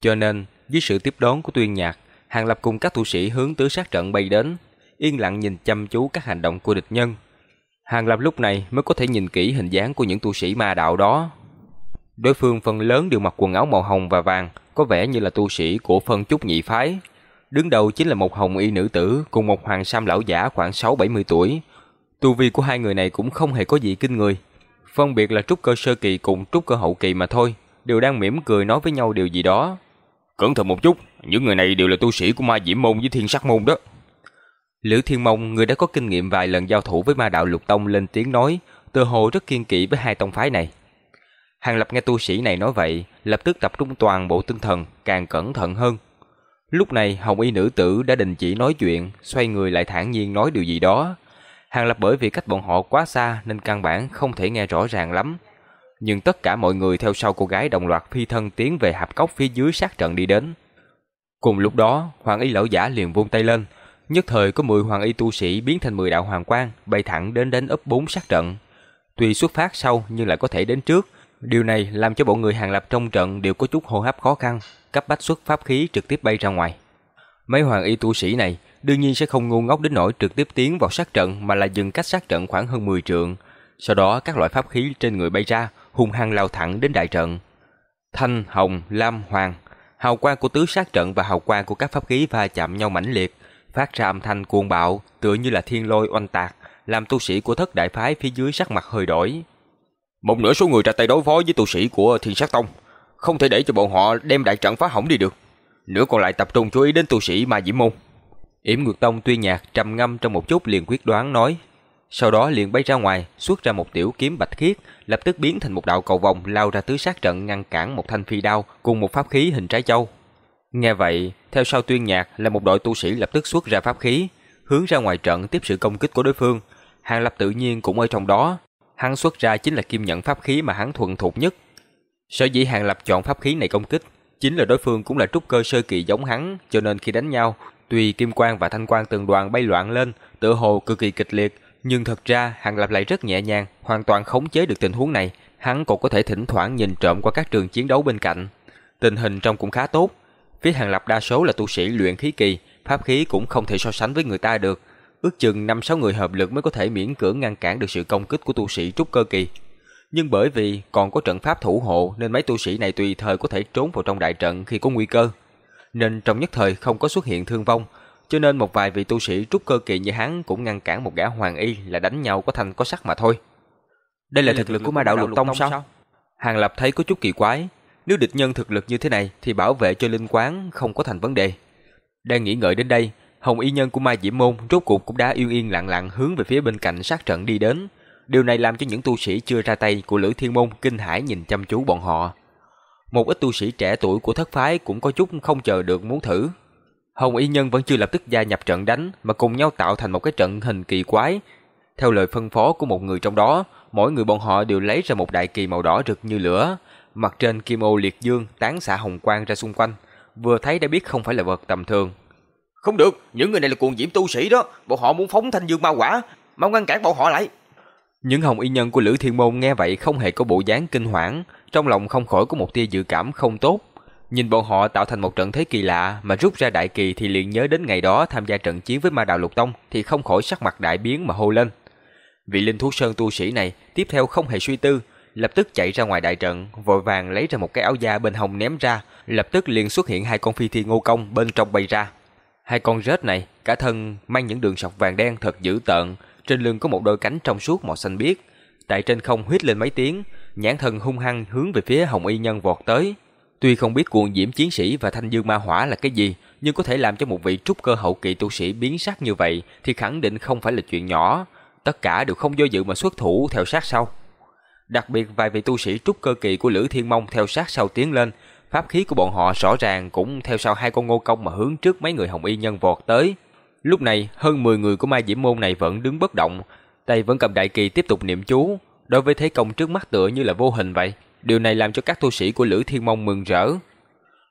Cho nên, dưới sự tiếp đón của tuyên nhạc, Hàng Lập cùng các tu sĩ hướng tứ sát trận bay đến, yên lặng nhìn chăm chú các hành động của địch nhân. Hàng Lập lúc này mới có thể nhìn kỹ hình dáng của những tu sĩ ma đạo đó. Đối phương phần lớn đều mặc quần áo màu hồng và vàng, có vẻ như là tu sĩ của phân trúc nhị phái. Đứng đầu chính là một hồng y nữ tử cùng một hoàng sam lão giả khoảng 6-70 tuổi. Tu vi của hai người này cũng không hề có gì kinh người. Phân biệt là trúc cơ sơ kỳ cùng trúc cơ hậu kỳ mà thôi, đều đang mỉm cười nói với nhau điều gì đó. Cẩn thận một chút, những người này đều là tu sĩ của ma diễm môn với thiên sắc môn đó. Lữ Thiên Mông, người đã có kinh nghiệm vài lần giao thủ với ma đạo lục tông lên tiếng nói, tự hồ rất kiên kỵ với hai tông phái này. Hàng Lập nghe tu sĩ này nói vậy, lập tức tập trung toàn bộ tinh thần, càng cẩn thận hơn. Lúc này Hồng Y nữ tử đã đình chỉ nói chuyện, xoay người lại thản nhiên nói điều gì đó. Hàng Lập bởi vì cách bọn họ quá xa nên căn bản không thể nghe rõ ràng lắm. Nhưng tất cả mọi người theo sau cô gái đồng loạt phi thân tiến về hạp cốc phía dưới sát trận đi đến. Cùng lúc đó, Hoàng Y lão giả liền vung tay lên, nhất thời có 10 Hoàng Y tu sĩ biến thành 10 đạo hoàng quang, bay thẳng đến đến ấp 4 sát trận. Tuy xuất phát sau nhưng lại có thể đến trước, Điều này làm cho bọn người hàng lập trong trận đều có chút hô hấp khó khăn, cấp bách xuất pháp khí trực tiếp bay ra ngoài. Mấy hoàng y tu sĩ này đương nhiên sẽ không ngu ngốc đến nỗi trực tiếp tiến vào sát trận mà là dừng cách sát trận khoảng hơn 10 trượng. Sau đó các loại pháp khí trên người bay ra, hung hăng lao thẳng đến đại trận. Thanh, hồng, lam, hoàng, hào quang của tứ sát trận và hào quang của các pháp khí va chạm nhau mãnh liệt, phát ra âm thanh cuồng bạo, tựa như là thiên lôi oanh tạc, làm tu sĩ của thất đại phái phía dưới sắc mặt hơi đổi. Một nửa số người ra tay đối phó với tu sĩ của Thiên Sát Tông, không thể để cho bọn họ đem đại trận phá hỏng đi được. Nửa còn lại tập trung chú ý đến tu sĩ Ma Diễm Môn. Yểm Ngược Tông tuy nhạc trầm ngâm trong một chút liền quyết đoán nói, sau đó liền bay ra ngoài, xuất ra một tiểu kiếm bạch khiết, lập tức biến thành một đạo cầu vòng lao ra tứ sát trận ngăn cản một thanh phi đao cùng một pháp khí hình trái châu. Nghe vậy, theo sau tuyên nhạc là một đội tu sĩ lập tức xuất ra pháp khí, hướng ra ngoài trận tiếp sự công kích của đối phương. Hàng Lập tự nhiên cũng ở trong đó, hắn xuất ra chính là kim nhận pháp khí mà hắn thuần thục nhất. Sở dĩ Hàng Lập chọn pháp khí này công kích, chính là đối phương cũng là trúc cơ sơ kỳ giống hắn, cho nên khi đánh nhau, tuy kim quang và thanh quang từng đoàn bay loạn lên, tựa hồ cực kỳ kịch liệt, nhưng thật ra Hàng Lập lại rất nhẹ nhàng, hoàn toàn khống chế được tình huống này, hắn còn có thể thỉnh thoảng nhìn trộm qua các trường chiến đấu bên cạnh. Tình hình trong cũng khá tốt, phía Hàng Lập đa số là tu sĩ luyện khí kỳ, pháp khí cũng không thể so sánh với người ta được, ước chừng 5-6 người hợp lực mới có thể miễn cưỡng ngăn cản được sự công kích của tu sĩ trúc cơ kỳ. Nhưng bởi vì còn có trận pháp thủ hộ nên mấy tu sĩ này tùy thời có thể trốn vào trong đại trận khi có nguy cơ. Nên trong nhất thời không có xuất hiện thương vong, cho nên một vài vị tu sĩ trúc cơ kỳ như hắn cũng ngăn cản một gã hoàng y là đánh nhau có thanh có sắc mà thôi. Đây là thực lực của ma đạo lục tông sao? Hàng Lập thấy có chút kỳ quái, nếu địch nhân thực lực như thế này thì bảo vệ cho linh quán không có thành vấn đề. Đang nghĩ ngợi đến đây, Hồng y nhân của Mai Diễm Môn rốt cuộc cũng đã yên yên lặng lặng hướng về phía bên cạnh sát trận đi đến. Điều này làm cho những tu sĩ chưa ra tay của Lữ Thiên Môn kinh hãi nhìn chăm chú bọn họ. Một ít tu sĩ trẻ tuổi của thất phái cũng có chút không chờ được muốn thử. Hồng y nhân vẫn chưa lập tức gia nhập trận đánh mà cùng nhau tạo thành một cái trận hình kỳ quái. Theo lời phân phó của một người trong đó, mỗi người bọn họ đều lấy ra một đại kỳ màu đỏ rực như lửa, mặt trên kim ô liệt dương tán xạ hồng quang ra xung quanh, vừa thấy đã biết không phải là vật tầm thường. Không được, những người này là cuồng diễm tu sĩ đó, bọn họ muốn phóng thanh dương ma quả, mau ngăn cản bọn họ lại. Những hồng y nhân của Lữ Thiên Môn nghe vậy không hề có bộ dáng kinh hoảng, trong lòng không khỏi có một tia dự cảm không tốt. Nhìn bọn họ tạo thành một trận thế kỳ lạ mà rút ra đại kỳ thì liền nhớ đến ngày đó tham gia trận chiến với ma đạo lục tông thì không khỏi sắc mặt đại biến mà hô lên. Vị linh thú sơn tu sĩ này tiếp theo không hề suy tư, lập tức chạy ra ngoài đại trận, vội vàng lấy ra một cái áo da bên hông ném ra, lập tức liền xuất hiện hai con phi thi ngô công bên trong bay ra. Hai con rết này, cả thân mang những đường sọc vàng đen thật dữ tợn, trên lưng có một đôi cánh trong suốt màu xanh biếc. Tại trên không huýt lên mấy tiếng, nhãn thần hung hăng hướng về phía Hồng Y Nhân vọt tới. Tuy không biết cuồng diễm chiến sĩ và thanh dương ma hỏa là cái gì, nhưng có thể làm cho một vị trúc cơ hậu kỳ tu sĩ biến sắc như vậy thì khẳng định không phải là chuyện nhỏ. Tất cả đều không do dự mà xuất thủ theo sát sau. Đặc biệt vài vị tu sĩ trúc cơ kỳ của Lữ Thiên Mông theo sát sau tiến lên, pháp khí của bọn họ rõ ràng cũng theo sau hai con ngô công mà hướng trước mấy người hồng y nhân vọt tới. Lúc này, hơn 10 người của Mai Diễm Môn này vẫn đứng bất động, tay vẫn cầm đại kỳ tiếp tục niệm chú, đối với thế công trước mắt tựa như là vô hình vậy. Điều này làm cho các tu sĩ của Lữ Thiên Mông mừng rỡ.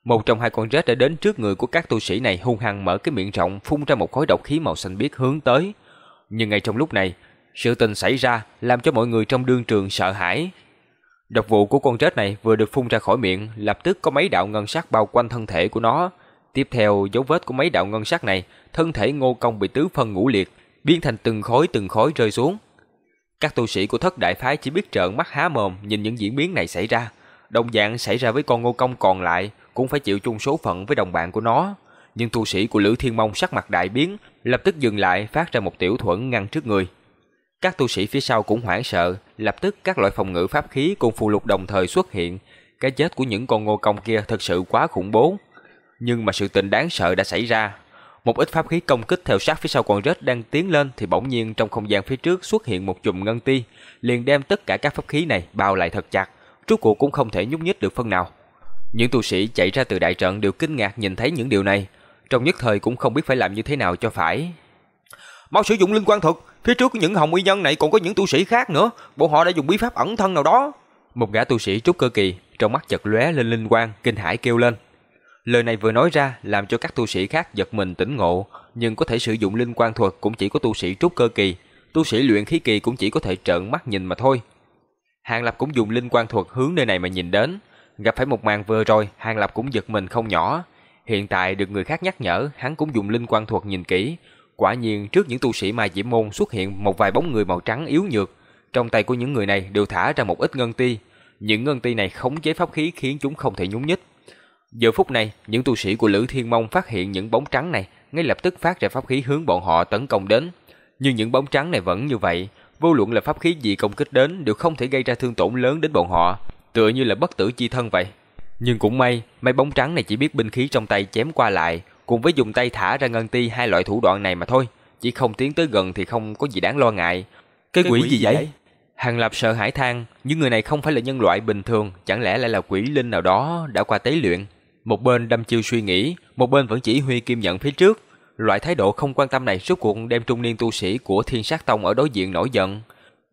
Một trong hai con rết đã đến trước người của các tu sĩ này hung hăng mở cái miệng rộng phun ra một khối độc khí màu xanh biếc hướng tới. Nhưng ngay trong lúc này, sự tình xảy ra làm cho mọi người trong đương trường sợ hãi. Độc vụ của con rết này vừa được phun ra khỏi miệng, lập tức có mấy đạo ngân sắc bao quanh thân thể của nó. Tiếp theo, dấu vết của mấy đạo ngân sắc này, thân thể Ngô Công bị tứ phân ngũ liệt, biến thành từng khối từng khối rơi xuống. Các tu sĩ của thất đại phái chỉ biết trợn mắt há mồm nhìn những diễn biến này xảy ra. Đồng dạng xảy ra với con Ngô Công còn lại, cũng phải chịu chung số phận với đồng bạn của nó. Nhưng tu sĩ của Lữ Thiên Mông sắc mặt đại biến, lập tức dừng lại phát ra một tiểu thuẫn ngăn trước người. Các tu sĩ phía sau cũng hoảng sợ, lập tức các loại phòng ngự pháp khí cùng phù lục đồng thời xuất hiện. Cái chết của những con ngô công kia thật sự quá khủng bố. Nhưng mà sự tình đáng sợ đã xảy ra. Một ít pháp khí công kích theo sát phía sau con rết đang tiến lên thì bỗng nhiên trong không gian phía trước xuất hiện một chùm ngân ti, liền đem tất cả các pháp khí này bao lại thật chặt, rốt cuộc cũng không thể nhúc nhích được phân nào. Những tu sĩ chạy ra từ đại trận đều kinh ngạc nhìn thấy những điều này, trong nhất thời cũng không biết phải làm như thế nào cho phải. Mau sử dụng linh quan thuật, phía trước những hồng uy nhân này còn có những tu sĩ khác nữa, bọn họ đã dùng bí pháp ẩn thân nào đó. Một gã tu sĩ trúc cơ kỳ, trong mắt chật lóe lên linh quang, kinh hãi kêu lên. Lời này vừa nói ra làm cho các tu sĩ khác giật mình tỉnh ngộ, nhưng có thể sử dụng linh quan thuật cũng chỉ có tu sĩ trúc cơ kỳ, tu sĩ luyện khí kỳ cũng chỉ có thể trợn mắt nhìn mà thôi. Hàng Lập cũng dùng linh quan thuật hướng nơi này mà nhìn đến, gặp phải một màn vừa rồi, Hàng Lập cũng giật mình không nhỏ. Hiện tại được người khác nhắc nhở, hắn cũng dùng linh quan thuật nhìn kỹ, quả nhiên trước những tu sĩ mai diễm môn xuất hiện một vài bóng người màu trắng yếu nhược, trong tay của những người này đều thả ra một ít ngân ti, những ngân ti này khống chế pháp khí khiến chúng không thể nhúng nhích. Giờ phút này, những tu sĩ của Lữ Thiên Mông phát hiện những bóng trắng này, ngay lập tức phát ra pháp khí hướng bọn họ tấn công đến. Nhưng những bóng trắng này vẫn như vậy, vô luận là pháp khí gì công kích đến đều không thể gây ra thương tổn lớn đến bọn họ, tựa như là bất tử chi thân vậy. Nhưng cũng may, mấy bóng trắng này chỉ biết binh khí trong tay chém qua lại, cùng với dùng tay thả ra ngân ti hai loại thủ đoạn này mà thôi, chỉ không tiến tới gần thì không có gì đáng lo ngại. Cái, cái quỷ, quỷ gì vậy? vậy? Hàng Lập sợ hãi than, những người này không phải là nhân loại bình thường, chẳng lẽ lại là quỷ linh nào đó đã qua tế luyện. Một bên đâm chiêu suy nghĩ, một bên vẫn chỉ huy kim nhận phía trước. Loại thái độ không quan tâm này suốt cuộc đem trung niên tu sĩ của Thiên Sát Tông ở đối diện nổi giận.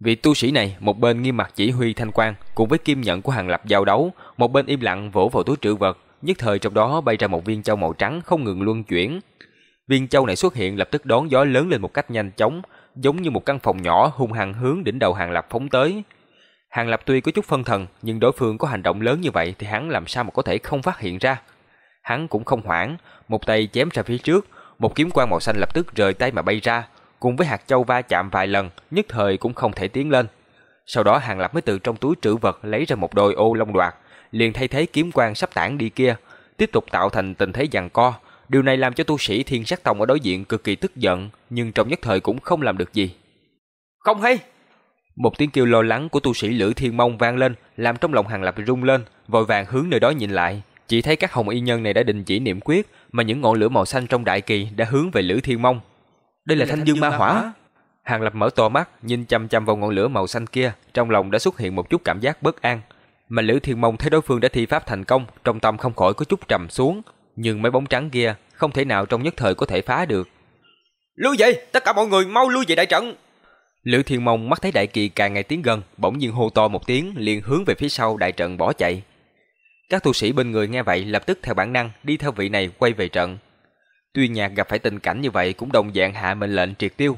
Vị tu sĩ này một bên nghiêm mặt chỉ huy thanh quan cùng với kim nhận của Hàng Lập giao đấu, một bên im lặng vỗ vào túi trữ vật, nhất thời trong đó bay ra một viên châu màu trắng không ngừng luân chuyển. Viên châu này xuất hiện lập tức đón gió lớn lên một cách nhanh chóng, giống như một căn phòng nhỏ hung hăng hướng đỉnh đầu Hàng Lập phóng tới. Hàng Lập tuy có chút phân thần, nhưng đối phương có hành động lớn như vậy thì hắn làm sao mà có thể không phát hiện ra. Hắn cũng không hoảng, một tay chém ra phía trước, một kiếm quang màu xanh lập tức rời tay mà bay ra, cùng với hạt châu va chạm vài lần, nhất thời cũng không thể tiến lên. Sau đó Hàng Lập mới từ trong túi trữ vật lấy ra một đôi ô long đoạt, liền thay thế kiếm quang sắp tản đi kia, tiếp tục tạo thành tình thế giằng co. Điều này làm cho tu sĩ Thiên Sát Tông ở đối diện cực kỳ tức giận, nhưng trong nhất thời cũng không làm được gì. Không hay! Một tiếng kêu lo lắng của tu sĩ Lữ Thiên Mông vang lên, làm trong lòng Hàng Lập rung lên, vội vàng hướng nơi đó nhìn lại, chỉ thấy các hồng y nhân này đã đình chỉ niệm quyết, mà những ngọn lửa màu xanh trong đại kỳ đã hướng về Lữ Thiên Mông. Đây là, thanh dương ma hỏa. Hàng Lập mở to mắt, nhìn chăm chăm vào ngọn lửa màu xanh kia, trong lòng đã xuất hiện một chút cảm giác bất an. Mà Lữ Thiên Mông thấy đối phương đã thi pháp thành công, trong tâm không khỏi có chút trầm xuống, nhưng mấy bóng trắng kia không thể nào trong nhất thời có thể phá được. Lui về, tất cả mọi người mau lui về đại trận. Lữ Thiên Mông mắt thấy đại kỳ càng ngày tiến gần, bỗng nhiên hô to một tiếng, liền hướng về phía sau đại trận bỏ chạy. Các tu sĩ bên người nghe vậy lập tức theo bản năng đi theo vị này quay về trận. Tuy nhạc gặp phải tình cảnh như vậy cũng đồng dạng hạ mệnh lệnh triệt tiêu,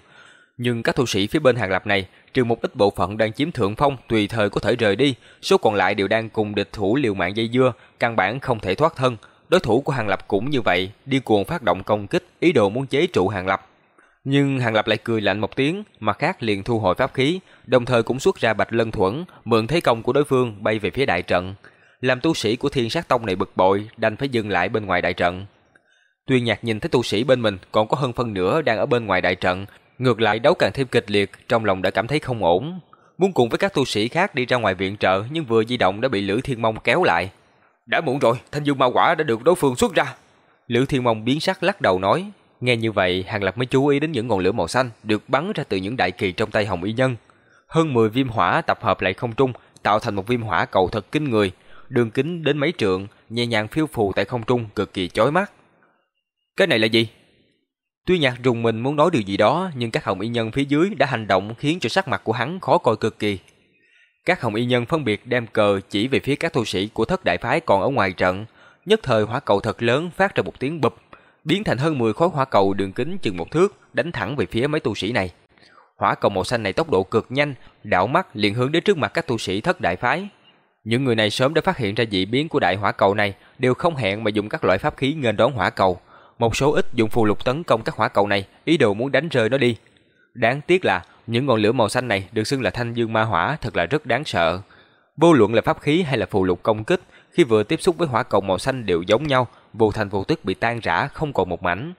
nhưng các tu sĩ phía bên hàng lập này, trừ một ít bộ phận đang chiếm thượng phong tùy thời có thể rời đi, số còn lại đều đang cùng địch thủ liều mạng dây dưa, căn bản không thể thoát thân. Đối thủ của hàng lập cũng như vậy, đi cuồng phát động công kích, ý đồ muốn chế trụ hàng lập. Nhưng hàng lập lại cười lạnh một tiếng, mặt khác liền thu hồi pháp khí, đồng thời cũng xuất ra bạch lân thuẫn, mượn thế công của đối phương bay về phía đại trận. Làm tu sĩ của thiên sát tông này bực bội, đành phải dừng lại bên ngoài đại trận. Tuyên nhạc nhìn thấy tu sĩ bên mình còn có hơn phân nửa đang ở bên ngoài đại trận, ngược lại đấu càng thêm kịch liệt, trong lòng đã cảm thấy không ổn. Muốn cùng với các tu sĩ khác đi ra ngoài viện trợ nhưng vừa di động đã bị Lữ Thiên Mông kéo lại. Đã muộn rồi, thanh dương ma quả đã được đối phương xuất ra. Lữ Thiên Mông biến sắc lắc đầu nói. Nghe như vậy, Hàng Lập mới chú ý đến những ngọn lửa màu xanh được bắn ra từ những đại kỳ trong tay Hồng Y Nhân. Hơn 10 viêm hỏa tập hợp lại không trung, tạo thành một viêm hỏa cầu thật kinh người, đường kính đến mấy trượng, nhẹ nhàng phiêu phù tại không trung cực kỳ chói mắt. Cái này là gì? Tuy nhạc rùng mình muốn nói điều gì đó, nhưng các hồng y nhân phía dưới đã hành động khiến cho sắc mặt của hắn khó coi cực kỳ. Các hồng y nhân phân biệt đem cờ chỉ về phía các tu sĩ của thất đại phái còn ở ngoài trận. Nhất thời hỏa cầu thật lớn phát ra một tiếng bụp, biến thành hơn 10 khối hỏa cầu đường kính chừng một thước, đánh thẳng về phía mấy tu sĩ này. Hỏa cầu màu xanh này tốc độ cực nhanh, đảo mắt liền hướng đến trước mặt các tu sĩ thất đại phái. Những người này sớm đã phát hiện ra dị biến của đại hỏa cầu này, đều không hẹn mà dùng các loại pháp khí nghênh đón hỏa cầu. Một số ít dùng phù lục tấn công các hỏa cầu này, ý đồ muốn đánh rơi nó đi. Đáng tiếc là những ngọn lửa màu xanh này được xưng là thanh dương ma hỏa thật là rất đáng sợ. Vô luận là pháp khí hay là phù lục công kích, khi vừa tiếp xúc với hỏa cầu màu xanh đều giống nhau, vô thành vô tức bị tan rã không còn một mảnh.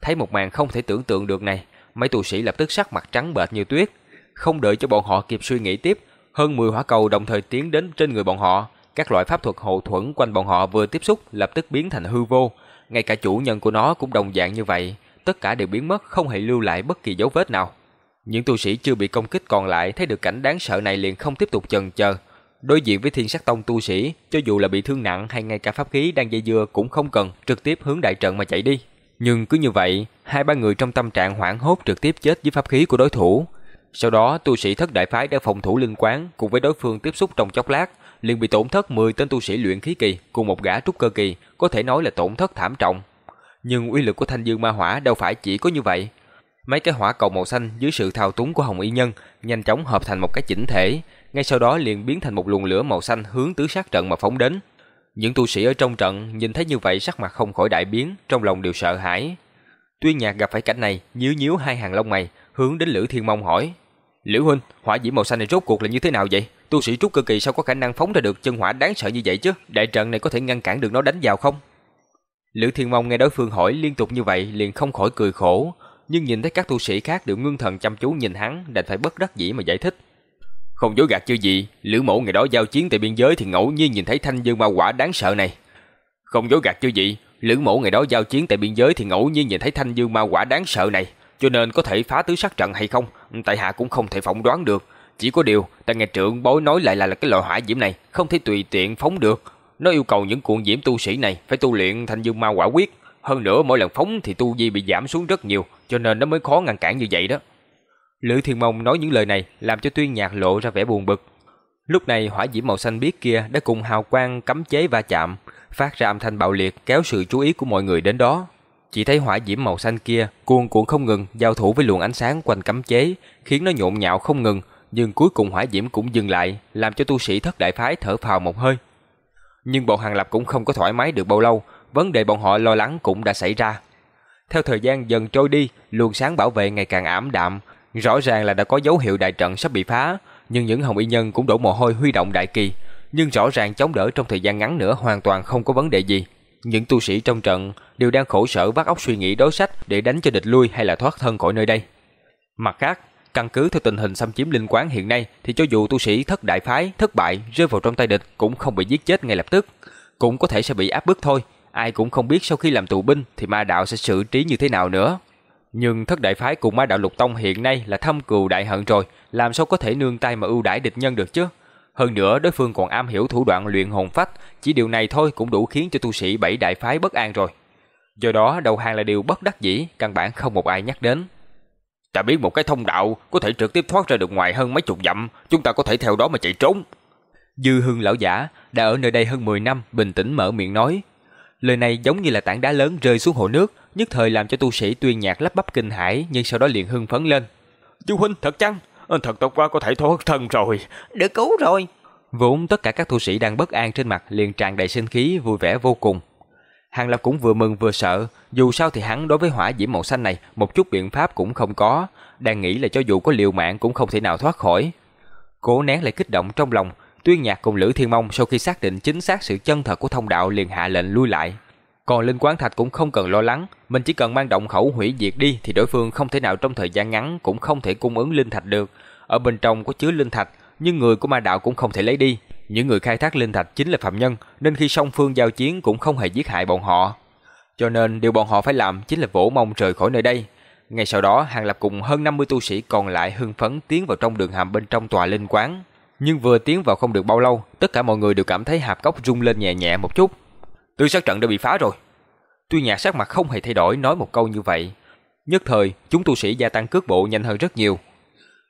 Thấy một màn không thể tưởng tượng được này, mấy tù sĩ lập tức sắc mặt trắng bệch như tuyết. Không đợi cho bọn họ kịp suy nghĩ tiếp, hơn 10 hỏa cầu đồng thời tiến đến trên người bọn họ. Các loại pháp thuật hộ thuẫn quanh bọn họ vừa tiếp xúc lập tức biến thành hư vô. Ngay cả chủ nhân của nó cũng đồng dạng như vậy. Tất cả đều biến mất không hề lưu lại bất kỳ dấu vết nào. Những tu sĩ chưa bị công kích còn lại thấy được cảnh đáng sợ này liền không tiếp tục chần chờ. Đối diện với thiên sát tông tu sĩ, cho dù là bị thương nặng hay ngay cả pháp khí đang dây dưa cũng không cần trực tiếp hướng đại trận mà chạy đi. Nhưng cứ như vậy, hai ba người trong tâm trạng hoảng hốt trực tiếp chết với pháp khí của đối thủ. Sau đó, tu sĩ thất đại phái đã phòng thủ linh quán cùng với đối phương tiếp xúc trong chốc lát, liền bị tổn thất 10 tên tu sĩ luyện khí kỳ cùng một gã trúc cơ kỳ, có thể nói là tổn thất thảm trọng. Nhưng uy lực của thanh dương ma hỏa đâu phải chỉ có như vậy. Mấy cái hỏa cầu màu xanh dưới sự thao túng của Hồng Y Nhân nhanh chóng hợp thành một cái chỉnh thể, ngay sau đó liền biến thành một luồng lửa màu xanh hướng tứ sát trận mà phóng đến. Những tu sĩ ở trong trận nhìn thấy như vậy sắc mặt không khỏi đại biến, trong lòng đều sợ hãi. Tuyên Nhạc gặp phải cảnh này, nhíu nhíu hai hàng lông mày, hướng đến Lữ Thiên Mông hỏi: "Lữ huynh, hỏa diễm màu xanh này rốt cuộc là như thế nào vậy? Tu sĩ trúc cơ kỳ sao có khả năng phóng ra được chân hỏa đáng sợ như vậy chứ? Đại trận này có thể ngăn cản được nó đánh vào không?" Lữ Thiên Mông nghe đối phương hỏi liên tục như vậy, liền không khỏi cười khổ, nhưng nhìn thấy các tu sĩ khác đều ngưng thần chăm chú nhìn hắn, đành phải bất đắc dĩ mà giải thích. Không dối gạt chưa gì, Lữ Mẫu ngày đó giao chiến tại biên giới thì ngẫu nhiên nhìn thấy thanh dương ma quả đáng sợ này. Không dối gạt chưa gì, Lữ Mẫu ngày đó giao chiến tại biên giới thì ngẫu nhiên nhìn thấy thanh dương ma quả đáng sợ này, cho nên có thể phá tứ sắc trận hay không, tại hạ cũng không thể phỏng đoán được. Chỉ có điều, ta nghe trưởng bối nói lại là, là cái loại hỏa diễm này không thể tùy tiện phóng được. Nó yêu cầu những cuộn diễm tu sĩ này phải tu luyện thanh dương ma quả quyết. Hơn nữa mỗi lần phóng thì tu vi bị giảm xuống rất nhiều, cho nên nó mới khó ngăn cản như vậy đó. Lữ Thiên Mông nói những lời này làm cho Tuyên Nhạc lộ ra vẻ buồn bực. Lúc này hỏa diễm màu xanh biếc kia đã cùng hào quang cấm chế va chạm, phát ra âm thanh bạo liệt kéo sự chú ý của mọi người đến đó. Chỉ thấy hỏa diễm màu xanh kia cuồn cuộn không ngừng giao thủ với luồng ánh sáng quanh cấm chế, khiến nó nhộn nhạo không ngừng, nhưng cuối cùng hỏa diễm cũng dừng lại, làm cho tu sĩ thất đại phái thở phào một hơi. Nhưng bọn Hàng Lập cũng không có thoải mái được bao lâu, vấn đề bọn họ lo lắng cũng đã xảy ra. Theo thời gian dần trôi đi, luồng sáng bảo vệ ngày càng ảm đạm, rõ ràng là đã có dấu hiệu đại trận sắp bị phá, nhưng những hồng y nhân cũng đổ mồ hôi huy động đại kỳ, nhưng rõ ràng chống đỡ trong thời gian ngắn nữa hoàn toàn không có vấn đề gì. Những tu sĩ trong trận đều đang khổ sở vắt óc suy nghĩ đối sách để đánh cho địch lui hay là thoát thân khỏi nơi đây. Mặt khác, căn cứ theo tình hình xâm chiếm linh quán hiện nay thì cho dù tu sĩ thất đại phái thất bại rơi vào trong tay địch cũng không bị giết chết ngay lập tức, cũng có thể sẽ bị áp bức thôi. Ai cũng không biết sau khi làm tù binh thì ma đạo sẽ xử trí như thế nào nữa. Nhưng thất đại phái cùng ma đạo lục tông hiện nay là thâm cừu đại hận rồi, làm sao có thể nương tay mà ưu đãi địch nhân được chứ? Hơn nữa đối phương còn am hiểu thủ đoạn luyện hồn phách, chỉ điều này thôi cũng đủ khiến cho tu sĩ bảy đại phái bất an rồi. Do đó đầu hàng là điều bất đắc dĩ, căn bản không một ai nhắc đến. Ta biết một cái thông đạo có thể trực tiếp thoát ra được ngoài hơn mấy chục dặm, chúng ta có thể theo đó mà chạy trốn. Dư Hưng lão giả đã ở nơi đây hơn 10 năm, bình tĩnh mở miệng nói. Lời này giống như là tảng đá lớn rơi xuống hồ nước, nhất thời làm cho tu sĩ tuyên nhạc lắp bắp kinh hãi, nhưng sau đó liền hưng phấn lên. "Chu huynh, thật chăng? Ờ, thật tốt quá có thể thoát thân rồi, được cứu rồi." Vốn tất cả các tu sĩ đang bất an trên mặt liền tràn đầy sinh khí, vui vẻ vô cùng. Hàng Lập cũng vừa mừng vừa sợ, dù sao thì hắn đối với hỏa diễm màu xanh này một chút biện pháp cũng không có, đang nghĩ là cho dù có liều mạng cũng không thể nào thoát khỏi. Cố nén lại kích động trong lòng, Tuyên Nhạc cùng Lữ Thiên Mông sau khi xác định chính xác sự chân thật của thông đạo liền hạ lệnh lui lại. Còn Linh Quán Thạch cũng không cần lo lắng, mình chỉ cần mang động khẩu hủy diệt đi thì đối phương không thể nào trong thời gian ngắn cũng không thể cung ứng linh thạch được. Ở bên trong có chứa linh thạch, nhưng người của ma đạo cũng không thể lấy đi. Những người khai thác linh thạch chính là phạm nhân, nên khi song phương giao chiến cũng không hề giết hại bọn họ. Cho nên điều bọn họ phải làm chính là vỗ mông rời khỏi nơi đây. Ngay sau đó, Hàng Lập cùng hơn 50 tu sĩ còn lại hưng phấn tiến vào trong đường hầm bên trong tòa linh quán. Nhưng vừa tiến vào không được bao lâu, tất cả mọi người đều cảm thấy hạp cốc rung lên nhẹ nhẹ một chút. Tư sát trận đã bị phá rồi. Tuy nhạc sắc mặt không hề thay đổi nói một câu như vậy. Nhất thời, chúng tu sĩ gia tăng cước bộ nhanh hơn rất nhiều.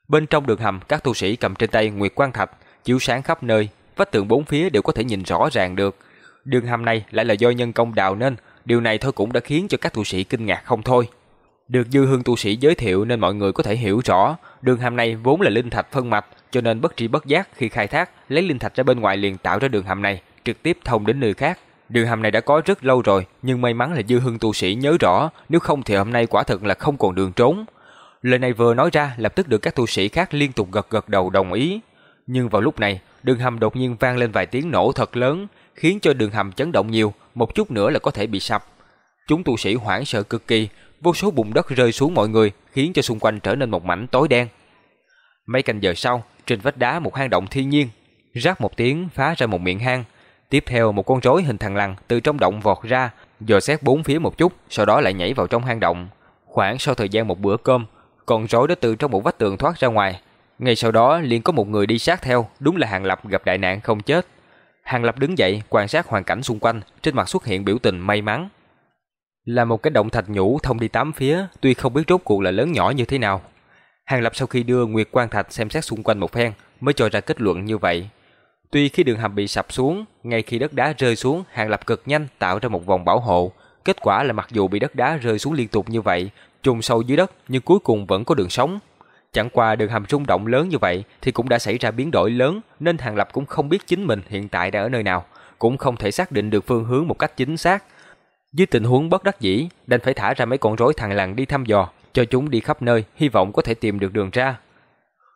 Bên trong đường hầm, các tu sĩ cầm trên tay nguyệt quan thạch, chiếu sáng khắp nơi, vách tường bốn phía đều có thể nhìn rõ ràng được. Đường hầm này lại là do nhân công đào nên, điều này thôi cũng đã khiến cho các tu sĩ kinh ngạc không thôi. Được dư hương tu sĩ giới thiệu nên mọi người có thể hiểu rõ, đường hầm này vốn là linh thạch phân mạch, cho nên bất tri bất giác khi khai thác lấy linh thạch ra bên ngoài liền tạo ra đường hầm này, trực tiếp thông đến nơi khác. Đường hầm này đã có rất lâu rồi, nhưng may mắn là Dư Hưng tu sĩ nhớ rõ, nếu không thì hôm nay quả thực là không còn đường trốn. Lời này vừa nói ra, lập tức được các tu sĩ khác liên tục gật gật đầu đồng ý. Nhưng vào lúc này, đường hầm đột nhiên vang lên vài tiếng nổ thật lớn, khiến cho đường hầm chấn động nhiều, một chút nữa là có thể bị sập. Chúng tu sĩ hoảng sợ cực kỳ, vô số bùn đất rơi xuống mọi người, khiến cho xung quanh trở nên một mảnh tối đen. Mấy canh giờ sau, trên vách đá một hang động thiên nhiên, rác một tiếng phá ra một miệng hang. Tiếp theo một con rối hình thằng lằn từ trong động vọt ra, dò xét bốn phía một chút, sau đó lại nhảy vào trong hang động. Khoảng sau thời gian một bữa cơm, con rối đã từ trong một vách tường thoát ra ngoài. Ngay sau đó liền có một người đi sát theo, đúng là Hàng Lập gặp đại nạn không chết. Hàng Lập đứng dậy, quan sát hoàn cảnh xung quanh, trên mặt xuất hiện biểu tình may mắn. Là một cái động thạch nhũ thông đi tám phía, tuy không biết rốt cuộc là lớn nhỏ như thế nào. Hàng Lập sau khi đưa Nguyệt Quan Thạch xem xét xung quanh một phen, mới cho ra kết luận như vậy. Tuy khi đường hầm bị sập xuống, ngay khi đất đá rơi xuống, Hàng Lập cực nhanh tạo ra một vòng bảo hộ. Kết quả là mặc dù bị đất đá rơi xuống liên tục như vậy, trùng sâu dưới đất nhưng cuối cùng vẫn có đường sống. Chẳng qua đường hầm rung động lớn như vậy thì cũng đã xảy ra biến đổi lớn nên Hàng Lập cũng không biết chính mình hiện tại đang ở nơi nào, cũng không thể xác định được phương hướng một cách chính xác. Dưới tình huống bất đắc dĩ, đành phải thả ra mấy con rối thằng lằn đi thăm dò, cho chúng đi khắp nơi, hy vọng có thể tìm được đường ra.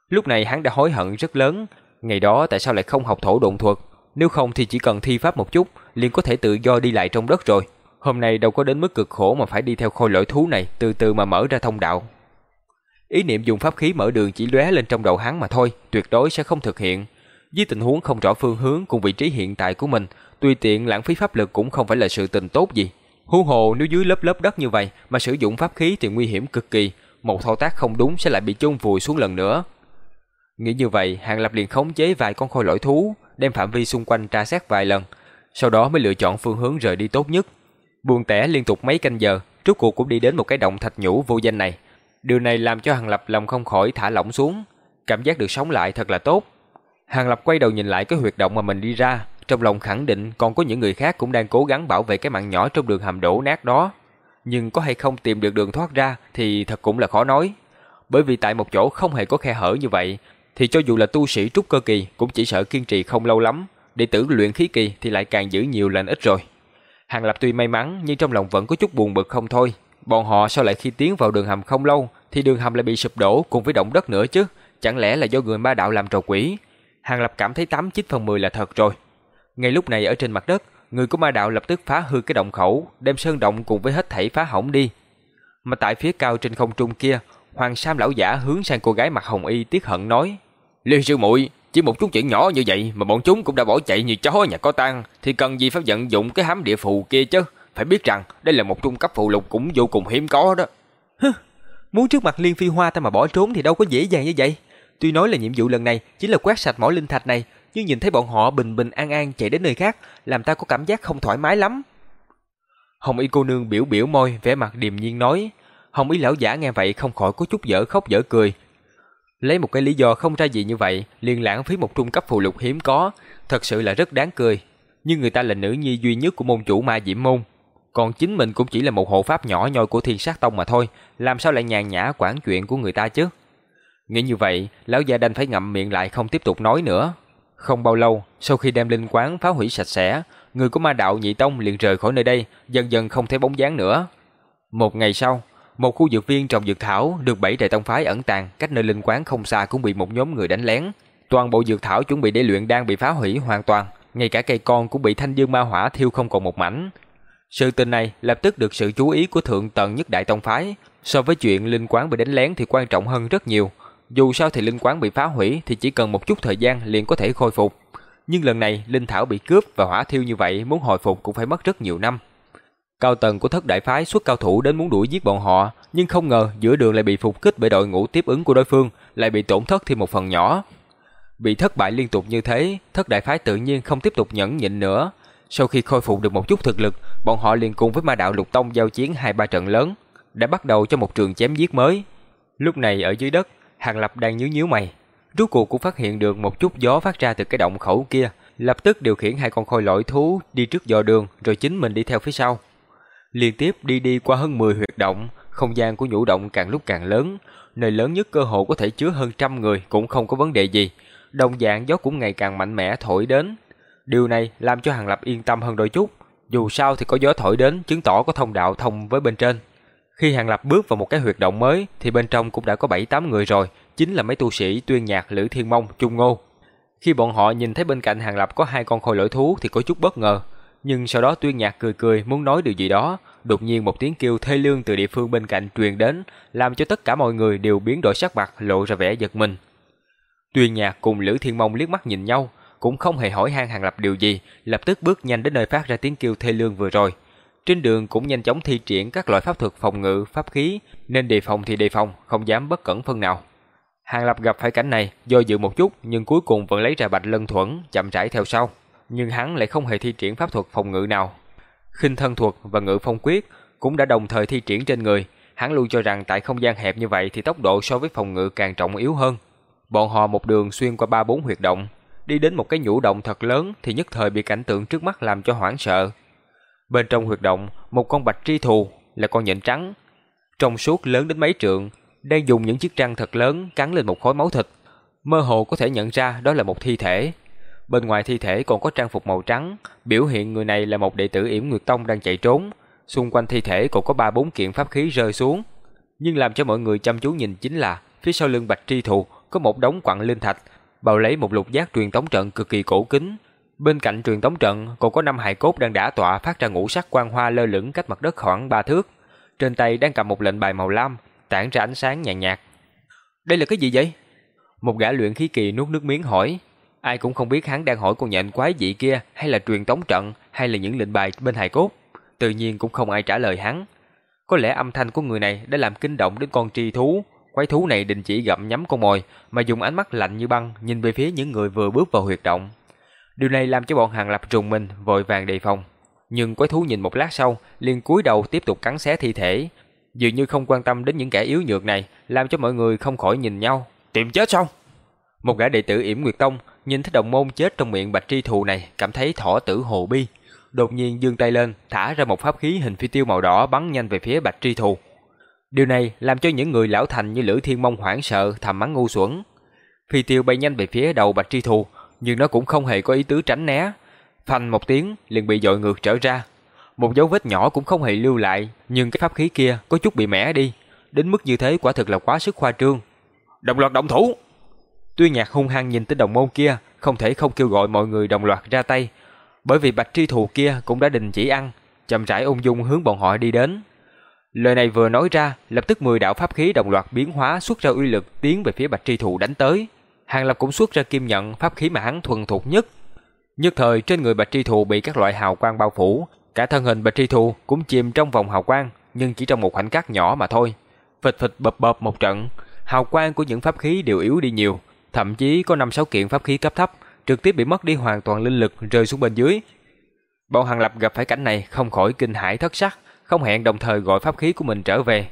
Lúc này hắn đã hối hận rất lớn, ngày đó tại sao lại không học thổ độn thuật, nếu không thì chỉ cần thi pháp một chút, liền có thể tự do đi lại trong đất rồi. Hôm nay đâu có đến mức cực khổ mà phải đi theo khôi lỗi thú này, từ từ mà mở ra thông đạo. Ý niệm dùng pháp khí mở đường chỉ lóe lên trong đầu hắn mà thôi, tuyệt đối sẽ không thực hiện. Với tình huống không rõ phương hướng cùng vị trí hiện tại của mình, tùy tiện lãng phí pháp lực cũng không phải là sự tình tốt gì. Huống hồ nếu dưới lớp lớp đất như vậy mà sử dụng pháp khí thì nguy hiểm cực kỳ, một thao tác không đúng sẽ lại bị chôn vùi xuống lần nữa. Nghĩ như vậy, Hàng Lập liền khống chế vài con khôi lỗi thú, đem phạm vi xung quanh tra xét vài lần, sau đó mới lựa chọn phương hướng rời đi tốt nhất. Buồn tẻ liên tục mấy canh giờ, rốt cuộc cũng đi đến một cái động thạch nhũ vô danh này. Điều này làm cho Hàng Lập lòng không khỏi thả lỏng xuống, cảm giác được sống lại thật là tốt. Hàng Lập quay đầu nhìn lại cái huyệt động mà mình đi ra, trong lòng khẳng định còn có những người khác cũng đang cố gắng bảo vệ cái mạng nhỏ trong đường hầm đổ nát đó. Nhưng có hay không tìm được đường thoát ra thì thật cũng là khó nói. Bởi vì tại một chỗ không hề có khe hở như vậy, thì cho dù là tu sĩ trúc cơ kỳ cũng chỉ sợ kiên trì không lâu lắm, đệ tử luyện khí kỳ thì lại càng giữ nhiều lành ít rồi. Hàng Lập tuy may mắn nhưng trong lòng vẫn có chút buồn bực không thôi. Bọn họ sao lại khi tiến vào đường hầm không lâu thì đường hầm lại bị sụp đổ cùng với động đất nữa chứ? Chẳng lẽ là do người ma đạo làm trò quỷ? Hàng Lập cảm thấy 8 9 phần 10 là thật rồi. Ngay lúc này ở trên mặt đất, người của ma đạo lập tức phá hư cái động khẩu, đem sơn động cùng với hết thảy phá hỏng đi. Mà tại phía cao trên không trung kia, Hoàng Sam lão giả hướng sang cô gái mặt hồng y tiếc hận nói: "Liên sư muội, chỉ một chút chuyện nhỏ như vậy mà bọn chúng cũng đã bỏ chạy như chó nhà có tang, thì cần gì phải vận dụng cái hám địa phù kia chứ? Phải biết rằng đây là một trung cấp phù lục cũng vô cùng hiếm có đó." Hừ, muốn trước mặt Liên Phi Hoa ta mà bỏ trốn thì đâu có dễ dàng như vậy. Tuy nói là nhiệm vụ lần này chỉ là quét sạch mỏ linh thạch này, nhưng nhìn thấy bọn họ bình bình an an chạy đến nơi khác, làm ta có cảm giác không thoải mái lắm. Hồng Y cô nương biểu biểu môi, vẻ mặt điềm nhiên nói. Hồng Y lão giả nghe vậy không khỏi có chút dở khóc dở cười. Lấy một cái lý do không ra gì như vậy, liền lãng phí một trung cấp phù lục hiếm có, thật sự là rất đáng cười. Nhưng người ta là nữ nhi duy nhất của môn chủ ma diễm môn. Còn chính mình cũng chỉ là một hộ pháp nhỏ nhoi của thiên sát tông mà thôi, làm sao lại nhàn nhã quản chuyện của người ta chứ? Nghĩ như vậy, lão già đành phải ngậm miệng lại không tiếp tục nói nữa. Không bao lâu, sau khi đem linh quán phá hủy sạch sẽ, người của ma đạo nhị tông liền rời khỏi nơi đây, dần dần không thấy bóng dáng nữa. Một ngày sau, một khu dược viên trồng dược thảo được bảy đại tông phái ẩn tàng cách nơi linh quán không xa cũng bị một nhóm người đánh lén. Toàn bộ dược thảo chuẩn bị để luyện đang bị phá hủy hoàn toàn, ngay cả cây con cũng bị thanh dương ma hỏa thiêu không còn một mảnh. Sự tình này lập tức được sự chú ý của thượng tầng nhất đại tông phái, so với chuyện linh quán bị đánh lén thì quan trọng hơn rất nhiều. Dù sao thì linh quán bị phá hủy thì chỉ cần một chút thời gian liền có thể khôi phục. Nhưng lần này linh thảo bị cướp và hỏa thiêu như vậy muốn hồi phục cũng phải mất rất nhiều năm. Cao tầng của thất đại phái xuất cao thủ đến muốn đuổi giết bọn họ, nhưng không ngờ giữa đường lại bị phục kích bởi đội ngũ tiếp ứng của đối phương, lại bị tổn thất thêm một phần nhỏ. Bị thất bại liên tục như thế, thất đại phái tự nhiên không tiếp tục nhẫn nhịn nữa. Sau khi khôi phục được một chút thực lực, bọn họ liền cùng với ma đạo lục tông giao chiến hai ba trận lớn, đã bắt đầu cho một trường chém giết mới. Lúc này ở dưới đất, Hàng Lập đang nhíu nhíu mày, rốt cuộc cũng phát hiện được một chút gió phát ra từ cái động khẩu kia, lập tức điều khiển hai con khôi lỗi thú đi trước dò đường rồi chính mình đi theo phía sau. Liên tiếp đi đi qua hơn 10 huyệt động, không gian của nhũ động càng lúc càng lớn, nơi lớn nhất cơ hồ có thể chứa hơn trăm người cũng không có vấn đề gì. Đồng dạng gió cũng ngày càng mạnh mẽ thổi đến. Điều này làm cho Hàng Lập yên tâm hơn đôi chút, dù sao thì có gió thổi đến chứng tỏ có thông đạo thông với bên trên. Khi Hàng Lập bước vào một cái huyệt động mới thì bên trong cũng đã có 7-8 người rồi, chính là mấy tu sĩ tuyên nhạc Lữ Thiên Mông, Trung Ngô. Khi bọn họ nhìn thấy bên cạnh Hàng Lập có hai con khôi lỗi thú thì có chút bất ngờ, nhưng sau đó tuyên nhạc cười cười muốn nói điều gì đó, đột nhiên một tiếng kêu thê lương từ địa phương bên cạnh truyền đến, làm cho tất cả mọi người đều biến đổi sắc mặt, lộ ra vẻ giật mình. Tuyên nhạc cùng Lữ Thiên Mông liếc mắt nhìn nhau, cũng không hề hỏi han Hàng Lập điều gì, lập tức bước nhanh đến nơi phát ra tiếng kêu thê lương vừa rồi. Trên đường cũng nhanh chóng thi triển các loại pháp thuật phòng ngự, pháp khí, nên đề phòng thì đề phòng, không dám bất cẩn phân nào. Hàng Lập gặp phải cảnh này, do dự một chút nhưng cuối cùng vẫn lấy ra bạch lân thuẫn, chậm rãi theo sau. Nhưng hắn lại không hề thi triển pháp thuật phòng ngự nào. Khinh thân thuật và ngự phong quyết cũng đã đồng thời thi triển trên người. Hắn luôn cho rằng tại không gian hẹp như vậy thì tốc độ so với phòng ngự càng trọng yếu hơn. Bọn họ một đường xuyên qua ba bốn huyệt động, đi đến một cái nhũ động thật lớn thì nhất thời bị cảnh tượng trước mắt làm cho hoảng sợ. Bên trong huyệt động, một con bạch tri thù là con nhện trắng, trong suốt lớn đến mấy trượng, đang dùng những chiếc răng thật lớn cắn lên một khối máu thịt. Mơ hồ có thể nhận ra đó là một thi thể. Bên ngoài thi thể còn có trang phục màu trắng, biểu hiện người này là một đệ tử Yểm Nguyệt Tông đang chạy trốn. Xung quanh thi thể còn có ba bốn kiện pháp khí rơi xuống. Nhưng làm cho mọi người chăm chú nhìn chính là phía sau lưng Bạch Tri Thụ có một đống quặng linh thạch, bao lấy một lục giác truyền tống trận cực kỳ cổ kính. Bên cạnh truyền tống trận còn có năm hài cốt đang đả tọa phát ra ngũ sắc quang hoa lơ lửng cách mặt đất khoảng ba thước. Trên tay đang cầm một lệnh bài màu lam, tản ra ánh sáng nhàn nhạt. Đây là cái gì vậy? Một gã luyện khí kỳ nuốt nước miếng hỏi. Ai cũng không biết hắn đang hỏi con nhện quái dị kia hay là truyền tống trận hay là những lệnh bài bên hài cốt. Tự nhiên cũng không ai trả lời hắn. Có lẽ âm thanh của người này đã làm kinh động đến con tri thú. Quái thú này định chỉ gặm nhắm con mồi mà dùng ánh mắt lạnh như băng nhìn về phía những người vừa bước vào huyệt động. Điều này làm cho bọn hàng lập trùng mình vội vàng đề phòng. Nhưng quái thú nhìn một lát sau, liền cúi đầu tiếp tục cắn xé thi thể, dường như không quan tâm đến những kẻ yếu nhược này, làm cho mọi người không khỏi nhìn nhau. Tìm chết xong. Một gã đệ tử Yểm Nguyệt Tông nhìn thấy đồng môn chết trong miệng Bạch Tri Thù này, cảm thấy thỏ tử hồ bi. Đột nhiên giương tay lên, thả ra một pháp khí hình phi tiêu màu đỏ bắn nhanh về phía Bạch Tri Thù. Điều này làm cho những người lão thành như Lữ Thiên Mông hoảng sợ, thầm mắng ngu xuẩn. Phi tiêu bay nhanh về phía đầu Bạch Tri Thù, nhưng nó cũng không hề có ý tứ tránh né. Phanh một tiếng, liền bị dội ngược trở ra, một dấu vết nhỏ cũng không hề lưu lại, nhưng cái pháp khí kia có chút bị mẻ đi, đến mức như thế quả thực là quá sức khoa trương. Đồng loạt động thủ. Tuy Nhạc hung hăng nhìn tới đồng môn kia, không thể không kêu gọi mọi người đồng loạt ra tay, bởi vì Bạch Tri Thù kia cũng đã đình chỉ ăn, chậm rãi ung dung hướng bọn họ đi đến. Lời này vừa nói ra, lập tức 10 đạo pháp khí đồng loạt biến hóa xuất ra uy lực tiến về phía Bạch Tri Thù đánh tới. Hàng Lập cũng xuất ra kim nhận, pháp khí mà hắn thuần thục nhất. Nhất thời trên người Bạch Tri Thù bị các loại hào quang bao phủ, Cả thân hình Bạch Tri Thù cũng chìm trong vòng hào quang, nhưng chỉ trong một khoảnh khắc nhỏ mà thôi. Phịch phịch bập bập một trận, hào quang của những pháp khí đều yếu đi nhiều, thậm chí có năm sáu kiện pháp khí cấp thấp trực tiếp bị mất đi hoàn toàn linh lực rơi xuống bên dưới. Bọn Hàng Lập gặp phải cảnh này không khỏi kinh hãi thất sắc, không hẹn đồng thời gọi pháp khí của mình trở về.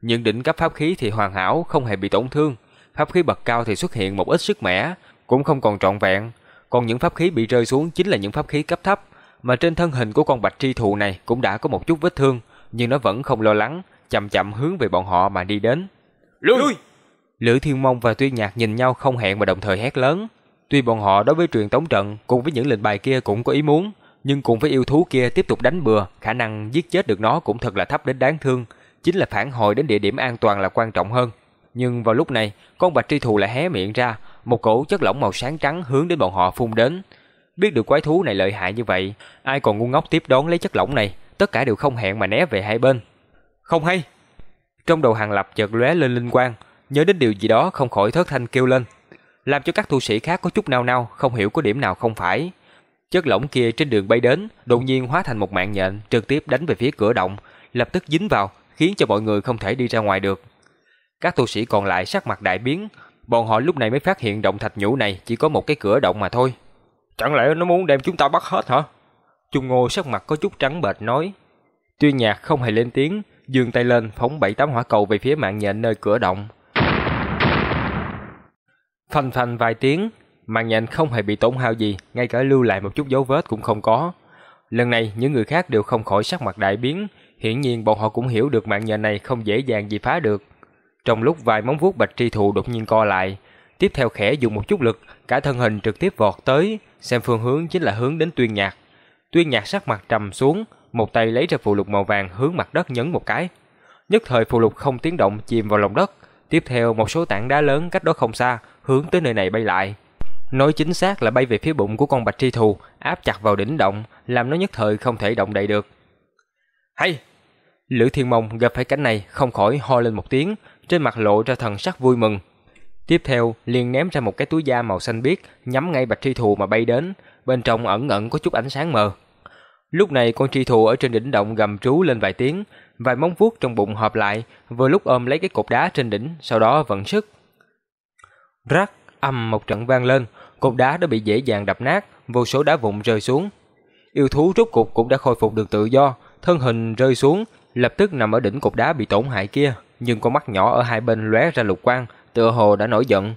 Những đỉnh cấp pháp khí thì hoàn hảo, không hề bị tổn thương. Pháp khí bậc cao thì xuất hiện một ít sức mẻ, cũng không còn trọn vẹn. Còn những pháp khí bị rơi xuống chính là những pháp khí cấp thấp, mà trên thân hình của con bạch tri thụ này cũng đã có một chút vết thương, nhưng nó vẫn không lo lắng, chậm chậm hướng về bọn họ mà đi đến. Lui! Lữ Thiên Mông và Tuyên Nhạc nhìn nhau không hẹn mà đồng thời hét lớn. Tuy bọn họ đối với truyền tống trận cùng với những lệnh bài kia cũng có ý muốn, nhưng cùng với yêu thú kia tiếp tục đánh bừa, khả năng giết chết được nó cũng thật là thấp đến đáng thương, chính là phản hồi đến địa điểm an toàn là quan trọng hơn. Nhưng vào lúc này, con bạch tri thù lại hé miệng ra, một cổ chất lỏng màu sáng trắng hướng đến bọn họ phun đến. Biết được quái thú này lợi hại như vậy, ai còn ngu ngốc tiếp đón lấy chất lỏng này, tất cả đều không hẹn mà né về hai bên. Không hay. Trong đầu hàng lập chợt lóe lên linh quang, nhớ đến điều gì đó không khỏi thất thanh kêu lên, làm cho các tu sĩ khác có chút nao nao, không hiểu có điểm nào không phải. Chất lỏng kia trên đường bay đến, đột nhiên hóa thành một mạng nhện, trực tiếp đánh về phía cửa động, lập tức dính vào, khiến cho mọi người không thể đi ra ngoài được. Các tu sĩ còn lại sắc mặt đại biến, bọn họ lúc này mới phát hiện động thạch nhũ này chỉ có một cái cửa động mà thôi. Chẳng lẽ nó muốn đem chúng ta bắt hết hả? Trung Ngô sắc mặt có chút trắng bệch nói. Tuyên nhạc không hề lên tiếng, dường tay lên phóng bảy tám hỏa cầu về phía mạng nhện nơi cửa động. Phanh phanh vài tiếng, màn nhện không hề bị tổn hao gì, ngay cả lưu lại một chút dấu vết cũng không có. Lần này những người khác đều không khỏi sắc mặt đại biến, Hiển nhiên bọn họ cũng hiểu được mạng nhện này không dễ dàng gì phá được. Trong lúc vài móng vuốt bạch tri thụ đột nhiên co lại, tiếp theo khẽ dùng một chút lực, cả thân hình trực tiếp vọt tới, xem phương hướng chính là hướng đến Tuyên Nhạc. Tuyên Nhạc sắc mặt trầm xuống, một tay lấy ra phù lục màu vàng hướng mặt đất nhấn một cái. Nhất thời phù lục không tiếng động chìm vào lòng đất, tiếp theo một số tảng đá lớn cách đó không xa hướng tới nơi này bay lại. Nói chính xác là bay về phía bụng của con bạch tri thù, áp chặt vào đỉnh động, làm nó nhất thời không thể động đậy được. Hay! Lữ Thiên Mông gặp phải cảnh này không khỏi ho lên một tiếng, trên mặt lộ ra thần sắc vui mừng. Tiếp theo, liền ném ra một cái túi da màu xanh biếc, nhắm ngay bạch tri thù mà bay đến, bên trong ẩn ẩn có chút ánh sáng mờ. Lúc này con tri thù ở trên đỉnh động gầm trú lên vài tiếng, vài móng vuốt trong bụng hợp lại, vừa lúc ôm lấy cái cột đá trên đỉnh, sau đó vận sức. Rắc, âm một trận vang lên, cột đá đã bị dễ dàng đập nát, vô số đá vụn rơi xuống. Yêu thú rốt cục cũng đã khôi phục được tự do, thân hình rơi xuống, lập tức nằm ở đỉnh cột đá bị tổn hại kia, nhưng con mắt nhỏ ở hai bên lóe ra lục quang, tựa hồ đã nổi giận.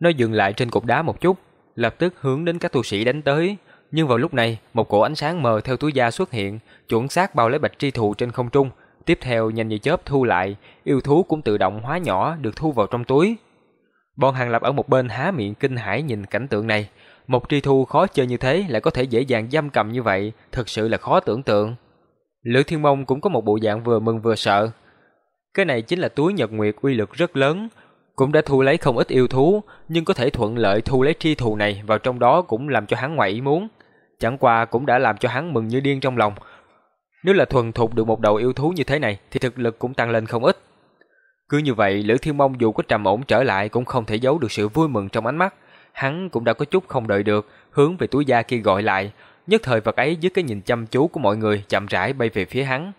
Nó dừng lại trên cột đá một chút, lập tức hướng đến các tu sĩ đánh tới. Nhưng vào lúc này, một cổ ánh sáng mờ theo túi da xuất hiện, chuẩn xác bao lấy bạch tri thù trên không trung. Tiếp theo nhanh như chớp thu lại, yêu thú cũng tự động hóa nhỏ được thu vào trong túi. Bọn hàng lập ở một bên há miệng kinh hãi nhìn cảnh tượng này. Một tri thu khó chơi như thế lại có thể dễ dàng giam cầm như vậy, thật sự là khó tưởng tượng. Lữ Thiên Mông cũng có một bộ dạng vừa mừng vừa sợ. Cái này chính là túi nhật nguyệt uy lực rất lớn, cũng đã thu lấy không ít yêu thú, nhưng có thể thuận lợi thu lấy tri thù này vào trong đó cũng làm cho hắn ngoại ý muốn. Chẳng qua cũng đã làm cho hắn mừng như điên trong lòng. Nếu là thuần thục được một đầu yêu thú như thế này thì thực lực cũng tăng lên không ít. Cứ như vậy, Lữ Thiên Mông dù có trầm ổn trở lại cũng không thể giấu được sự vui mừng trong ánh mắt. Hắn cũng đã có chút không đợi được, hướng về túi da kia gọi lại, nhất thời vật ấy dưới cái nhìn chăm chú của mọi người chậm rãi bay về phía hắn.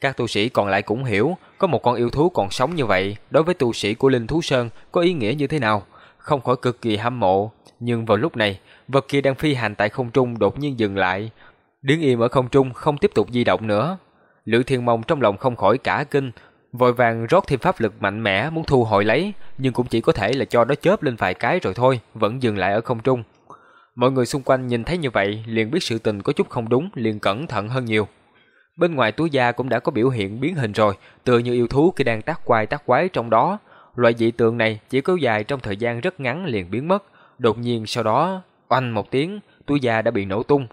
Các tu sĩ còn lại cũng hiểu, có một con yêu thú còn sống như vậy, đối với tu sĩ của Linh Thú Sơn có ý nghĩa như thế nào, không khỏi cực kỳ hâm mộ. Nhưng vào lúc này, vật kia đang phi hành tại không trung đột nhiên dừng lại, đứng im ở không trung không tiếp tục di động nữa. Lữ Thiên Mông trong lòng không khỏi cả kinh, vội vàng rót thêm pháp lực mạnh mẽ muốn thu hồi lấy, nhưng cũng chỉ có thể là cho nó chớp lên vài cái rồi thôi, vẫn dừng lại ở không trung. Mọi người xung quanh nhìn thấy như vậy, liền biết sự tình có chút không đúng, liền cẩn thận hơn nhiều. Bên ngoài túi da cũng đã có biểu hiện biến hình rồi, tựa như yêu thú khi đang tác quái tác quái trong đó. Loại dị tượng này chỉ có dài trong thời gian rất ngắn liền biến mất, đột nhiên sau đó oanh một tiếng, túi da đã bị nổ tung.